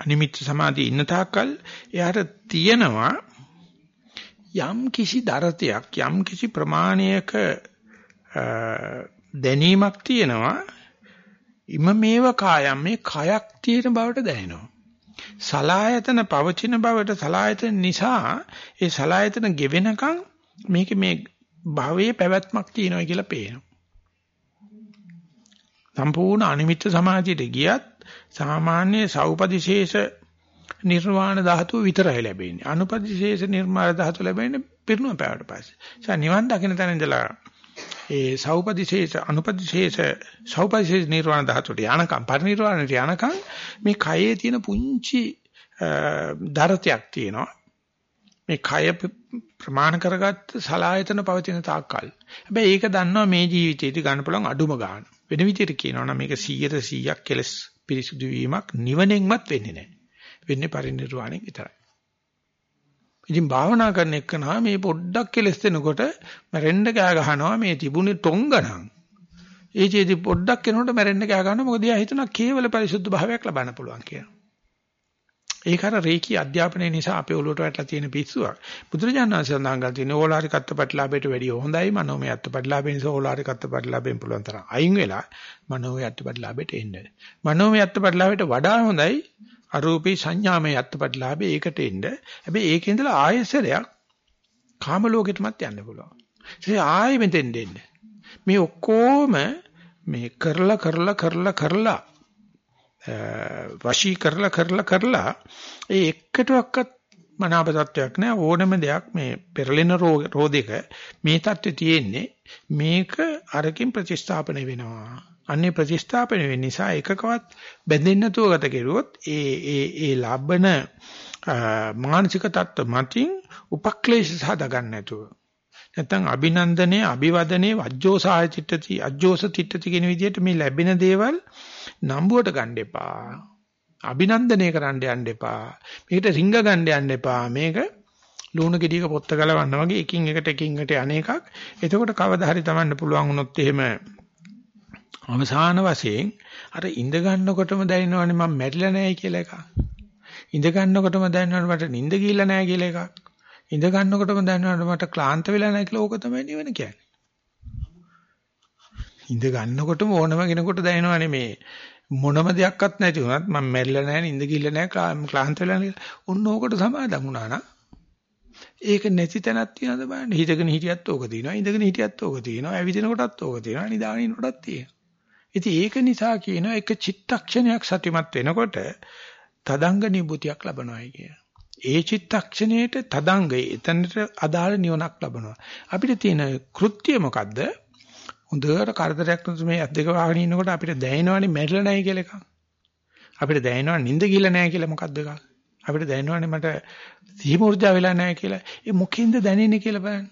A: අනිමිත් සමාධියේ ඉන්න තාක්කල් එයාට තියෙනවා යම් කිසි දරතයක් යම් කිසි ප්‍රමාණයක දැනීමක් තියෙනවා ඉම මේව කායම් මේ කයක් තියෙන බවට දැනෙනවා සලායතන පවචින බවට සලායතන නිසා ඒ සලායතන ගෙවෙනකන් මේක මේ භවයේ පැවැත්මක් තියෙනවා කියලා පේනවා සම්පූර්ණ අනිමිත්ත සමාධියට ගියත් සාමාන්‍ය සෞපදිශේෂ නිර්වාණ ධාතුව විතරයි ලැබෙන්නේ. අනුපදිශේෂ නිර්මාණ ධාතුව ලැබෙන්නේ පිරුණු පෑවට පස්සේ. ඒ නිවන් දකින්න තැන ඉඳලා ඒ සෞපදිශේෂ අනුපදිශේෂ සෞපදිශේෂ නිර්වාණ ධාතුවට යනකම් පරිනිර්වාණයට යනකම් මේ කයේ තියෙන පුංචි දරතයක් තියෙනවා. මේ කය ප්‍රමාණ කරගත්ත සලායතන පවතින තාක්කල්. හැබැයි ඒක දන්නවා මේ ජීවිතේදී ගන්න පුළුවන් අඩුම ගන්න. වෙන විදිහට කියනවා නම් මේක 100ට 100ක් කෙලස් පිරිසුදු වීමක් නිවනෙන්වත් වෙන්නේ නැහැ. වෙන්නේ පරිණිරවාණයෙන් විතරයි. ඉතින් භාවනා කරන එක්කනා මේ පොඩ්ඩක් කෙලස් දෙනකොට මැරෙන්න කෑ ගහනවා මේ තිබුණේ ටොංගණන්. ඒ චේති පොඩ්ඩක් කෙනකොට මැරෙන්න කෑ ගන්නවා මොකද එයා හිතනවා කේවල පරිසුද්ධ භාවයක් ලබන්න පුළුවන් කියලා. ඒක අර රේකී අධ්‍යාපනයේ නිසා අපේ ඔළුවට වැටලා තියෙන පිස්සුවක්. බුදුරජාණන් වහන්සේ සඳහන් කරලා තියෙන ඕලාරික අත්පත්ලාභයට වැඩිය හොඳයි මනෝමය අත්පත්ලාභයෙන් නිසා ඕලාරික අත්පත්ලාභයෙන් පුළුවන් තරම් අයින් වෙලා මනෝමය අත්පත්ලාභයට එන්න. මනෝමය අත්පත්ලාභයට වඩා හොඳයි අරූපී සංඥාමය අත්පත්ලාභේ ඒකට එන්න. හැබැයි ඒකේ ඉඳලා ආයසරයක් කාම ලෝකෙටමත් යන්න පුළුවන්. ඒ ආයෙ මෙතෙන් දෙන්න. මේ ඔක්කොම මේ කරලා කරලා කරලා කරලා වශී කරලා කරලා කරලා ඒ එකටවත් මනාප තත්වයක් නෑ ඕනම දෙයක් මේ පෙරලෙන රෝදයක මේ தත්ත්වය තියෙන්නේ මේක අරකින් ප්‍රතිස්ථාපන වෙනවා අන්නේ ප්‍රතිස්ථාපන වෙන නිසා එකකවත් බැඳෙන්න නැතුව ගත කෙරුවොත් ඒ ඒ ඒ ලබන මානසික தත්ත්ව මතින් උපක්ලේශ සාදා ගන්න නැතුව නැත්නම් අභිනන්දනයේ අභිවදනයේ වජ්ජෝසාය චිත්තති අජ්ජෝස චිත්තති කියන විදිහට මේ ලැබෙන දේවල් නම්බුවට ගන්න එපා. අභිනන්දනය කරන්න යන්න එපා. මේකට රිංග ගන්න යන්න එපා. මේක ලුණු ගෙඩියක පොත්ත ගලවන්න වගේ එකින් එකට එකින් එකට අනේකක්. එතකොට කවදා හරි තමන්න පුළුවන් වුණොත් එහෙම අවසාන වශයෙන් අර ඉඳ ගන්නකොටම දැනෙනවනේ මම මැරිලා නැහැ කියලා එකක්. ඉඳ ගන්නකොටම දැනෙනවනේ මට නිින්ද ගිහිල්ලා නැහැ කියලා එකක්. ඉඳ ගන්නකොටම දැනෙනවනේ මට ක්ලාන්ත වෙලා නැහැ කියලා ඕක තමයි නිවන කියන්නේ. ඉඳ ගන්නකොටම ඕනම කෙනෙකුට දැනෙනවනේ මේ මොනම දෙයක්වත් නැති වුණත් මම මැරිලා නැහැ නිින්ද ගිල්ල නැහැ ක්ලාන්ත වෙලා නැහැ ඔන්න ඕකට සමාදම් වුණා නම් ඒක නැති තැනක් තියනද බලන්න හිතගෙන හිටියත් ඕක තියෙනවා ඉඳගෙන හිටියත් ඕක තියෙනවා ඇවිදින කොටත් ඕක තියෙනවා නිදාගෙන කොටත් තියෙනවා ඉතින් ඒක නිසා කියනවා එක චිත්තක්ෂණයක් සතිමත් වෙනකොට තදංග නිබුතියක් ලබනවායි කියන. ඒ චිත්තක්ෂණයට තදංගය එතනට අදාළ නිවනක් ලබනවා. අපිට තියෙන කෘත්‍යය මොකද්ද? හොඳට කරදරයක් නැතුව මේ අත් දෙක වහගෙන ඉන්නකොට අපිට දැනෙනවනේ මැරිලා නැහැ කියලා එකක්. අපිට දැනෙනවනේ නිින්ද ගිහලා නැහැ කියලා මොකද්ද එකක්. අපිට දැනෙනවනේ මට සීමුර්ජා වෙලා නැහැ කියලා. ඒ මොකෙන්ද දැනෙන්නේ කියලා බලන්න.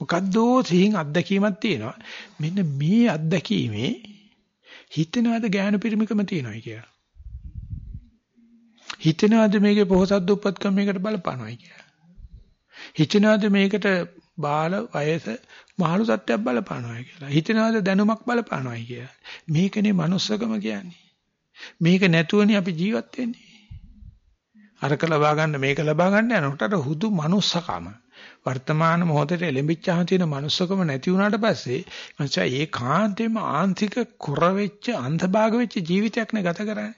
A: මොකද්දෝ සිහින් අත්දැකීමක් තියෙනවා. මෙන්න මේ අත්දැකීමේ හිතනවාද ඥාන පිරිමිකම තියෙනවා කියලා. හිතනවාද මේකේ පොහසත් දුප්පත්කම මේකට බලපානවායි කියලා. හිතනවාද මේකට බාල වයස මහලු තත්ත්වයක් බලපානවා කියලා. හිතනවාද දැනුමක් බලපානවා කියලා. මේකනේ manussකම කියන්නේ. මේක නැතුවනේ අපි ජීවත් වෙන්නේ. අරක ලබා ගන්න මේක ලබා ගන්න යනකොට හුදු manussකම. වර්තමාන මොහොතේ එළඹිච්චාම තියෙන manussකම නැති වුණාට පස්සේ මනුස්සයා ඒකාන්තයෙන්ම ආන්තික කුර වෙච්ච අන්ධභාග වෙච්ච ජීවිතයක් නේ ගත කරන්නේ.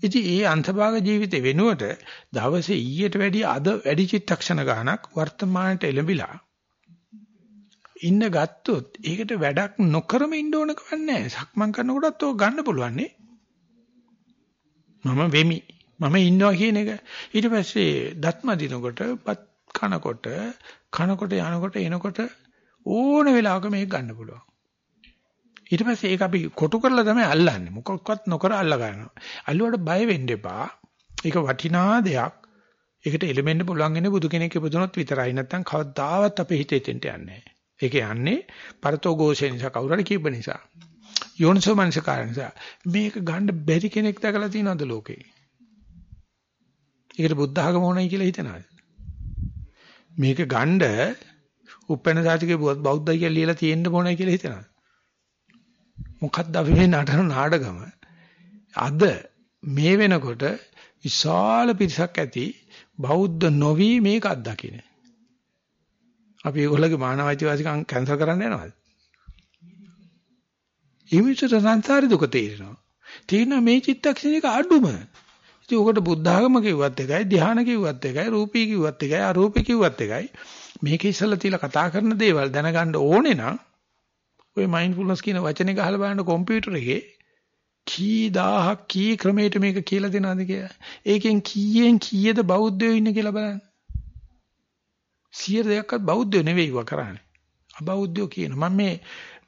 A: ඉතින් ඒ අන්තභාග ජීවිතේ වෙනුවට දවසේ ඊට වැඩිය අද වැඩි චිත්තක්ෂණ ගානක් වර්තමානට එළඹිලා ඉන්න ගත්තොත් ඒකට වැඩක් නොකරම ඉන්න ඕන කවන්නේ සක්මන් කරනකොටත් ඕක ගන්න පුළුවන් නේ. මම වෙමි. මම ඉන්නවා කියන එක. ඊට පස්සේ දත්ම දිනකොට පත් කනකොට කනකොට යනකොට එනකොට ඕන වෙලාවක මේක ගන්න පුළුවන් ඊට පස්සේ ඒක අපි කොටු කරලා තමයි අල්ලන්නේ. මොකක්වත් නොකර අල්ල ගන්නවා. අල්ලුවට බය වෙන්න එපා. ඒක වටිනා දෙයක්. ඒකට එළෙමෙන්න පුළුවන් ඉන්නේ බුදු කෙනෙක් ඉපදුනොත් විතරයි. නැත්තම් කවදාවත් අපේ හිතේ තෙන්ට යන්නේ නැහැ. ඒක යන්නේ පරතෝ ഘോഷේ නිසා කවුරු හරි කියප නිසා. යෝනිසෝ මනසකාර නිසා මේක ගන්න බැරි කෙනෙක් දැකලා තියෙනවද ලෝකේ? ඒකට බුද්ධ ආගම ඕනයි කියලා හිතනවාද? මේක ගන්න උපැන්න සාතිකේ බෞද්ධයි කියලා ලියලා තියෙන්න ඕනයි කියලා හිතනවාද? මොකක්ද අපි මේ නටන නාටකම? අද මේ වෙනකොට විශාල පිරිසක් ඇති බෞද්ධ නොවි මේක අත්දකින්නේ. අපි ඒගොල්ලෝගේ මානවයිතිවාසිකම් කැන්සල් කරන්න යනවාද? ඊමිට සංසාරේ දුක තේරෙනවා. තේරෙනවා මේ චිත්තක්ෂණයක අඩුම. ඉතින් ඔකට බුද්ධ ආගම කිව්වත් එකයි, ධ්‍යාන කිව්වත් එකයි, රූපී කිව්වත් එකයි, අරූපී කිව්වත් එකයි. මේක ඉස්සලා තියලා කතා කරන දේවල් දැනගන්න ඕනේ නම් ඔය මයින්ඩ්ෆුල්නස් කියන වචනේ ගහලා බලන්න කම්පියුටර් එකේ කී දහහක් කී ක්‍රමයකට මේක කියලා දෙනවද කියලා. ඒකෙන් කීයෙන් කීයද බෞද්ධයෝ ඉන්නේ කියලා බලන්න. 100 දෙයක්වත් බෞද්ධයෝ නෙවෙයි වා කරන්නේ. අබෞද්ධයෝ කියන මම මේ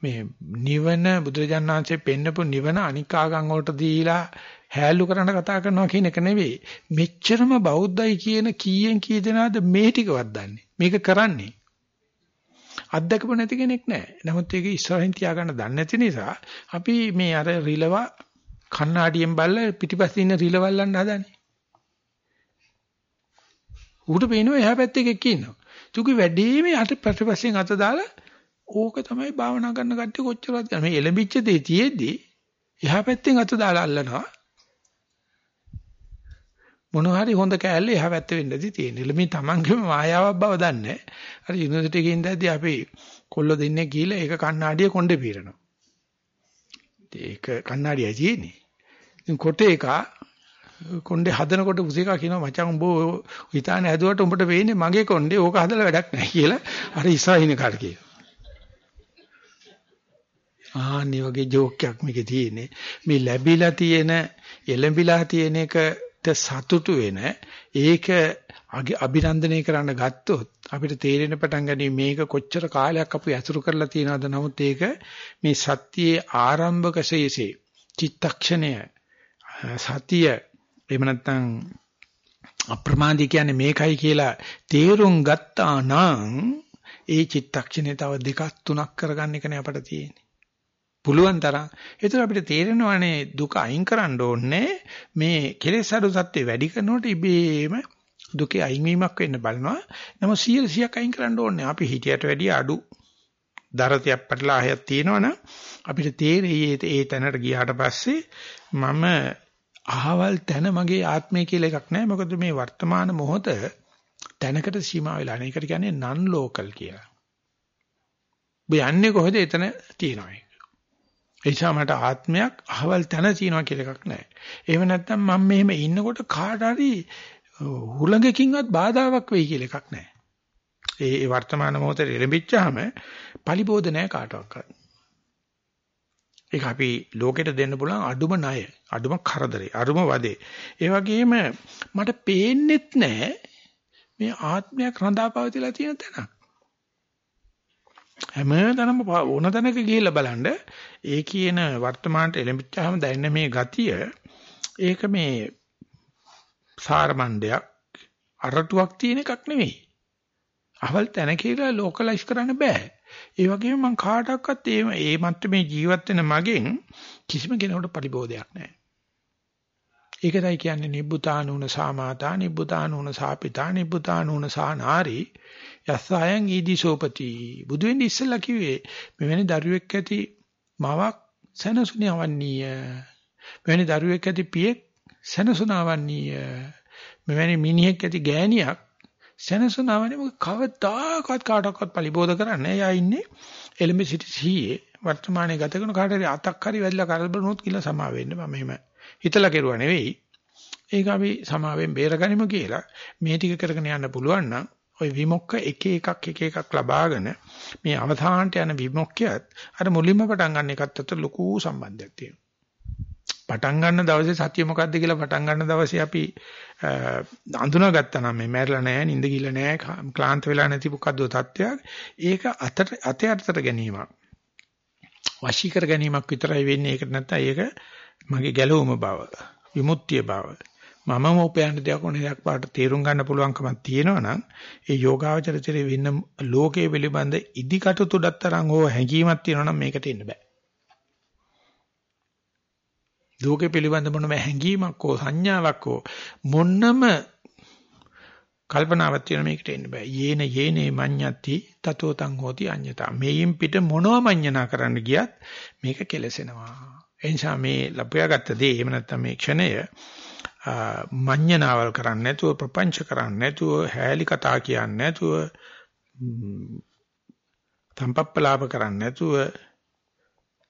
A: මේ නිවන බුදුරජාණන් වහන්සේ පෙන්නපු නිවන අනික් ආගම් වලට දීලා හැලු කරන්න කතා කරනවා කියන එක නෙවෙයි. මෙච්චරම බෞද්ධයි කියන කීයෙන් කී දෙනාද මේ ටිකවත් දන්නේ. මේක කරන්නේ. අත්දකපු නැති කෙනෙක් නැහැ. නමුත් ඒක ඉස්සරහින් තියාගන්න දන්නේ නැති නිසා අපි මේ අර රිලව කණ්ණාඩියෙන් බලලා පිටිපස්සේ ඉන්න රිලවල්ලන්න හදන්නේ. ඌට පේනවා එහා පැත්තේ එකෙක් ඉන්නවා. තුකි වැඩිම යට ප්‍රතිපස්සෙන් අත දාලා ඕක තමයි භාවනා කරන කට්ටිය කොච්චරවත් ගන්න. මේ එලඹිච්ච දේ තියේදී එහා පැත්තෙන් අත දාලා අල්ලනවා. මොන හරි හොඳ කෑල්ල එහා පැත්තේ වෙන්නදී තියෙන්නේ. මේ තමන්ගේම මායාවක් බව දන්නේ. අර යුනිවර්සිටි එකේ ඉඳද්දී අපි කොල්ල දෙන්නේ ගිහලා ඒක කණ්ණාඩිය කොණ්ඩේ පීරනවා. ඒක කණ්ණාඩියයි තියෙන්නේ. ඉතින් කොටේ එක කොණ්ඩේ හදනකොට පුසිකා කියනවා මචං උඹ හිතාන ඇදුවට උඹට වෙන්නේ මගේ කොණ්ඩේ ඕක හදලා වැඩක් නැහැ කියලා අර ඉස්සහින කාට කියනවා. ආන්නේ වගේ ජෝක් එකක් මේකේ තියෙන්නේ. මේ ලැබිලා තියෙන එළඹිලා තියෙන එකට සතුටු වෙන ඒක අභිනන්දනය කරන්න ගත්තොත් අපිට තේරෙන පටන් ගනී මේක කොච්චර කාලයක් අපි ඇසුරු කරලා තියෙනවද නමුත් ඒක මේ සත්‍යයේ ආරම්භක ශේෂේ චිත්තක්ෂණය සතිය එහෙම නැත්නම් අප්‍රමාදී කියන්නේ මේකයි කියලා තේරුම් ගත්තා නම් ඒ චිත්තක්ෂණේ තව දෙකක් තුනක් කරගන්න එකනේ අපට තියෙන්නේ. පුළුවන් තරම්. ඒතර අපිට තේරෙනවානේ දුක අයින් කරන්න ඕනේ මේ කෙලෙස් අඩු සත්‍ය වැඩි කරනකොට ඉබේම දුකේ අයින්වීමක් වෙන්න බලනවා. නමුත් 100ක් අයින් කරන්න ඕනේ. අපි හිතියට වැඩිය අඩු දරතයක් පැටලාහයක් තියෙනවනම් අපිට තේරෙයි ඒ තැනට ගියාට පස්සේ මම අහවල් තැන මගේ ආත්මය කියලා එකක් නැහැ. මොකද මේ වර්තමාන මොහොත තැනකට සීමා වෙලා නැහැ. ඒකට කියන්නේ නන් ලෝකල් කියලා. ඔබ යන්නේ කොහෙද එතන තියෙනවා. ඒ නිසා මට ආත්මයක් අහවල් තැන තියෙනවා කියලා එකක් නැහැ. එහෙම නැත්නම් මම මෙහෙම ඉන්නකොට කාට හරි හුලඟකින්වත් බාධාවක් වෙයි කියලා එකක් නැහැ. ඒ වර්තමාන මොහොතේ එළඹිච්චාම පලිබෝධ නැහැ කාටවත්. ඒක අපි ලෝකෙට දෙන්න පුළුවන් අඩුම ණය, අඩුම කරදරේ, අඩුම වදේ. ඒ වගේම මට පේන්නෙත් නැහැ මේ ආත්මයක් රඳාපවතිලා තියෙන තැනක්. හැමතැනම ඕන තැනක ගිහිල්ලා බලන්න ඒ කියන වර්තමානට එළඹිච්චාම දැනෙන මේ ගතිය ඒක මේ සාරමණ්ඩයක් අරටුවක් තියෙන එකක් නෙවෙයි. අවල් තැන කියලා ලෝකලයිස් කරන්න බෑ. ඒ වගේම මම කාටවත් ඒ මේ මට්ටමේ ජීවත් වෙන මගෙන් කිසිම කෙනෙකුට පරිබෝධයක් නැහැ. ඒකයි කියන්නේ නිබ්බුතානූන සාමාතා නිබ්බුතානූන සාපිතා නිබ්බුතානූන සානාරි යස්සයන් ඊදිසෝපති. බුදු වෙන්නේ ඉස්සෙල්ලා කිව්වේ මෙවැනි දරුවෙක් ඇති මවක් සනසුණවන්නීය. මෙවැනි දරුවෙක් ඇති පියෙක් සනසුණවන්නීය. මෙවැනි මිනිහෙක් ඇති ගෑණියක් සනසුණවන්නේ මොකද කවදාකවත් කාටවත් පරිබෝධ කරන්නේ එයා ඉන්නේ එලෙමි සිටි සීයේ. වර්තමානයේ ගත කරන කාට හරි අතක් හරි වැදලා කරබනොත් කියලා සමා වෙන්න මම එහෙම හිතලා කෙරුවා නෙවෙයි ඒක අපි සමාවෙන් බේරගනිමු කියලා මේ ටික කරගෙන යන්න පුළුවන් නම් ওই විමුක්ක එක එකක් එක එකක් ලබාගෙන මේ අවධානට යන විමුක්කයත් අර මුලින්ම පටන් ගන්න එකත් අතර ලොකු සම්බන්ධයක් තියෙනවා. පටන් ගන්න දවසේ සතිය මොකද්ද කියලා පටන් ගන්න දවසේ අපි අඳුනාගත්තා නම් මේ මැරලා නැහැ, නිින්ද ගිල්ල නැහැ, ක්ලාන්ත වෙලා නැති මොකද්ද තත්ත්වයක්. ඒක අතට අතේ අතට ගැනීමක්. වශී කර ගැනීමක් විතරයි වෙන්නේ. ඒක නැත්නම් ඒක මගේ ගැලවුම බව, විමුක්තිය බව. මමම උපයන්න දෙයක් ඕනේ දෙයක් පාට තේරුම් ගන්න පුළුවන්කමක් තියෙනවා නම් ඒ යෝගාවචරචරේ වෙන්න ලෝකයේ පිළිබඳ ඉදිකටු තුඩක් තරම් හෝ හැඟීමක් තියෙනවා නම් මේකට එන්න බෑ. ලෝකෙ පිළිබඳ මොනම හැඟීමක් හෝ සංඥාවක් හෝ මොන්නම කල්පනාවක් තියෙන මේකට එන්න බෑ. යේන යේනේ මඤ්ඤති තතෝ තං හෝති අඤ්ඤතා. මේයින් පිට මොනව මඤ්ඤනා කරන්න ගියත් මේක කෙලසෙනවා. එනිසා මේ ලැබයාගත්ත දේ එහෙම නැත්නම් මේ ක්ෂණය මඤ්ඤනාවල් කරන්නේ නැතුව ප්‍රපංච කරන්නේ නැතුව හැලී කතා කියන්නේ නැතුව තම්පප්පලාප කරන්නේ නැතුව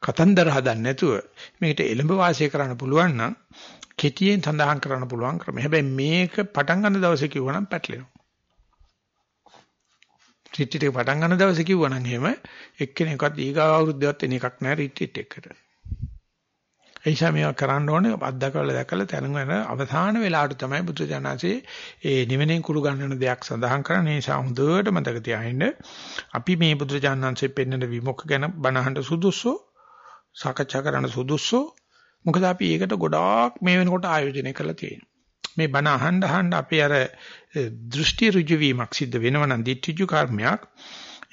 A: කතන්දර හදන්නේ නැතුව මේකට එළඹ වාසය කරන්න පුළුවන් නම් කෙටියෙන් සඳහන් කරන්න පුළුවන් ක්‍රම. හැබැයි මේක පටන් ගන්න දවසේ කිව්වනම් පැටලෙනවා. රිට්‍රීට් එක පටන් ගන්න දවසේ කිව්වනම් එහෙම එක්කෙනෙක්වත් ඊගාව අවුරුද්දවත් එන එකක් නැහැ රිට්‍රීට් එකකට. ඒ නිසා මේවා කරන්න ඕනේ අත්දකලා දැකලා තනගෙන අවසාන වෙලාවට තමයි බුදු දනසේ ඒ නිවෙනින් කුළු ගන්නන දෙයක් සඳහන් කරන්නේ. ඒ නිසා හොඳට මතක තියාගන්න අපි මේ බුදු දනන්සේ පෙන්වන විමුඛ ගැන බණහඬ සුදුසු සාකච්ඡා කරන්න සුදුසු මොකද අපි ඒකට ගොඩාක් මේ වෙනකොට ආයෝජනය කරලා තියෙනවා. මේ බණ අහන්න අහන්න අපේ අර දෘෂ්ටි ඍජු වීමක් සිද්ධ වෙනවා නම් දිට්ඨිජු කර්මයක්.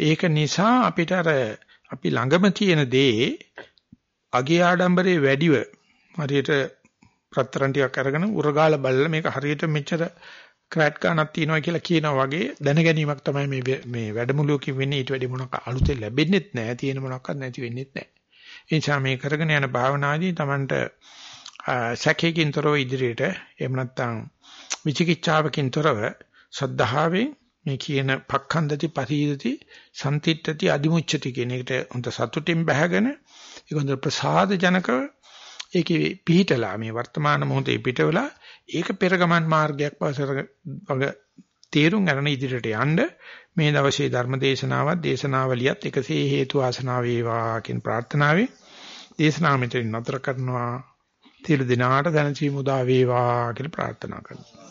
A: ඒක නිසා අපිට අර අපි ළඟම තියෙන දේ අගේ ආඩම්බරේ වැඩිව හරියට ප්‍රතරන් ටිකක් අරගෙන උරගාල බලලා මේක හරියට මෙච්චර ක්‍රැට් ගන්නක් තියෙනවා කියලා කියනවා වගේ දැන ගැනීමක් තමයි මේ මේ වැඩමුළුවකින් වෙන්නේ. ඊට වැඩි මොනක් අලුතෙන් ලැබෙන්නෙත් නැහැ තියෙන මොනක්වත් නැති වෙන්නෙත් නැහැ. ඒ නිසා මේ කරගෙන යන භාවනාදී Tamanට සැකයකින් තොරව ඉදිරියට එහෙම නැත්නම් විචිකිච්ඡාවකින් තොරව සද්ධාවෙන් මේ කියන පක්ඛන්දති පරිදති සම්තිට්ඨති අදිමුච්ඡති කියන එකට හොඳ සතුටින් බහගෙන ඒක හොඳ ප්‍රසාද ජනක ඒකේ පිහිටලා මේ වර්තමාන මොහොතේ පිටවලා ඒක පෙරගමන් මාර්ගයක් වගේ තේරුම් ගන්න ඉදිරියට යන්න මේ දවසේ ධර්ම දේශනාවත් දේශනාවලියත් එකසේ හේතු ආසනාව වේවා කියන ප්‍රාර්ථනාවෙන් දේශනාව මෙතනින් නතර කරනවා. සියලු දිනාට දැනසීම උදා වේවා කියලා ප්‍රාර්ථනා කරනවා.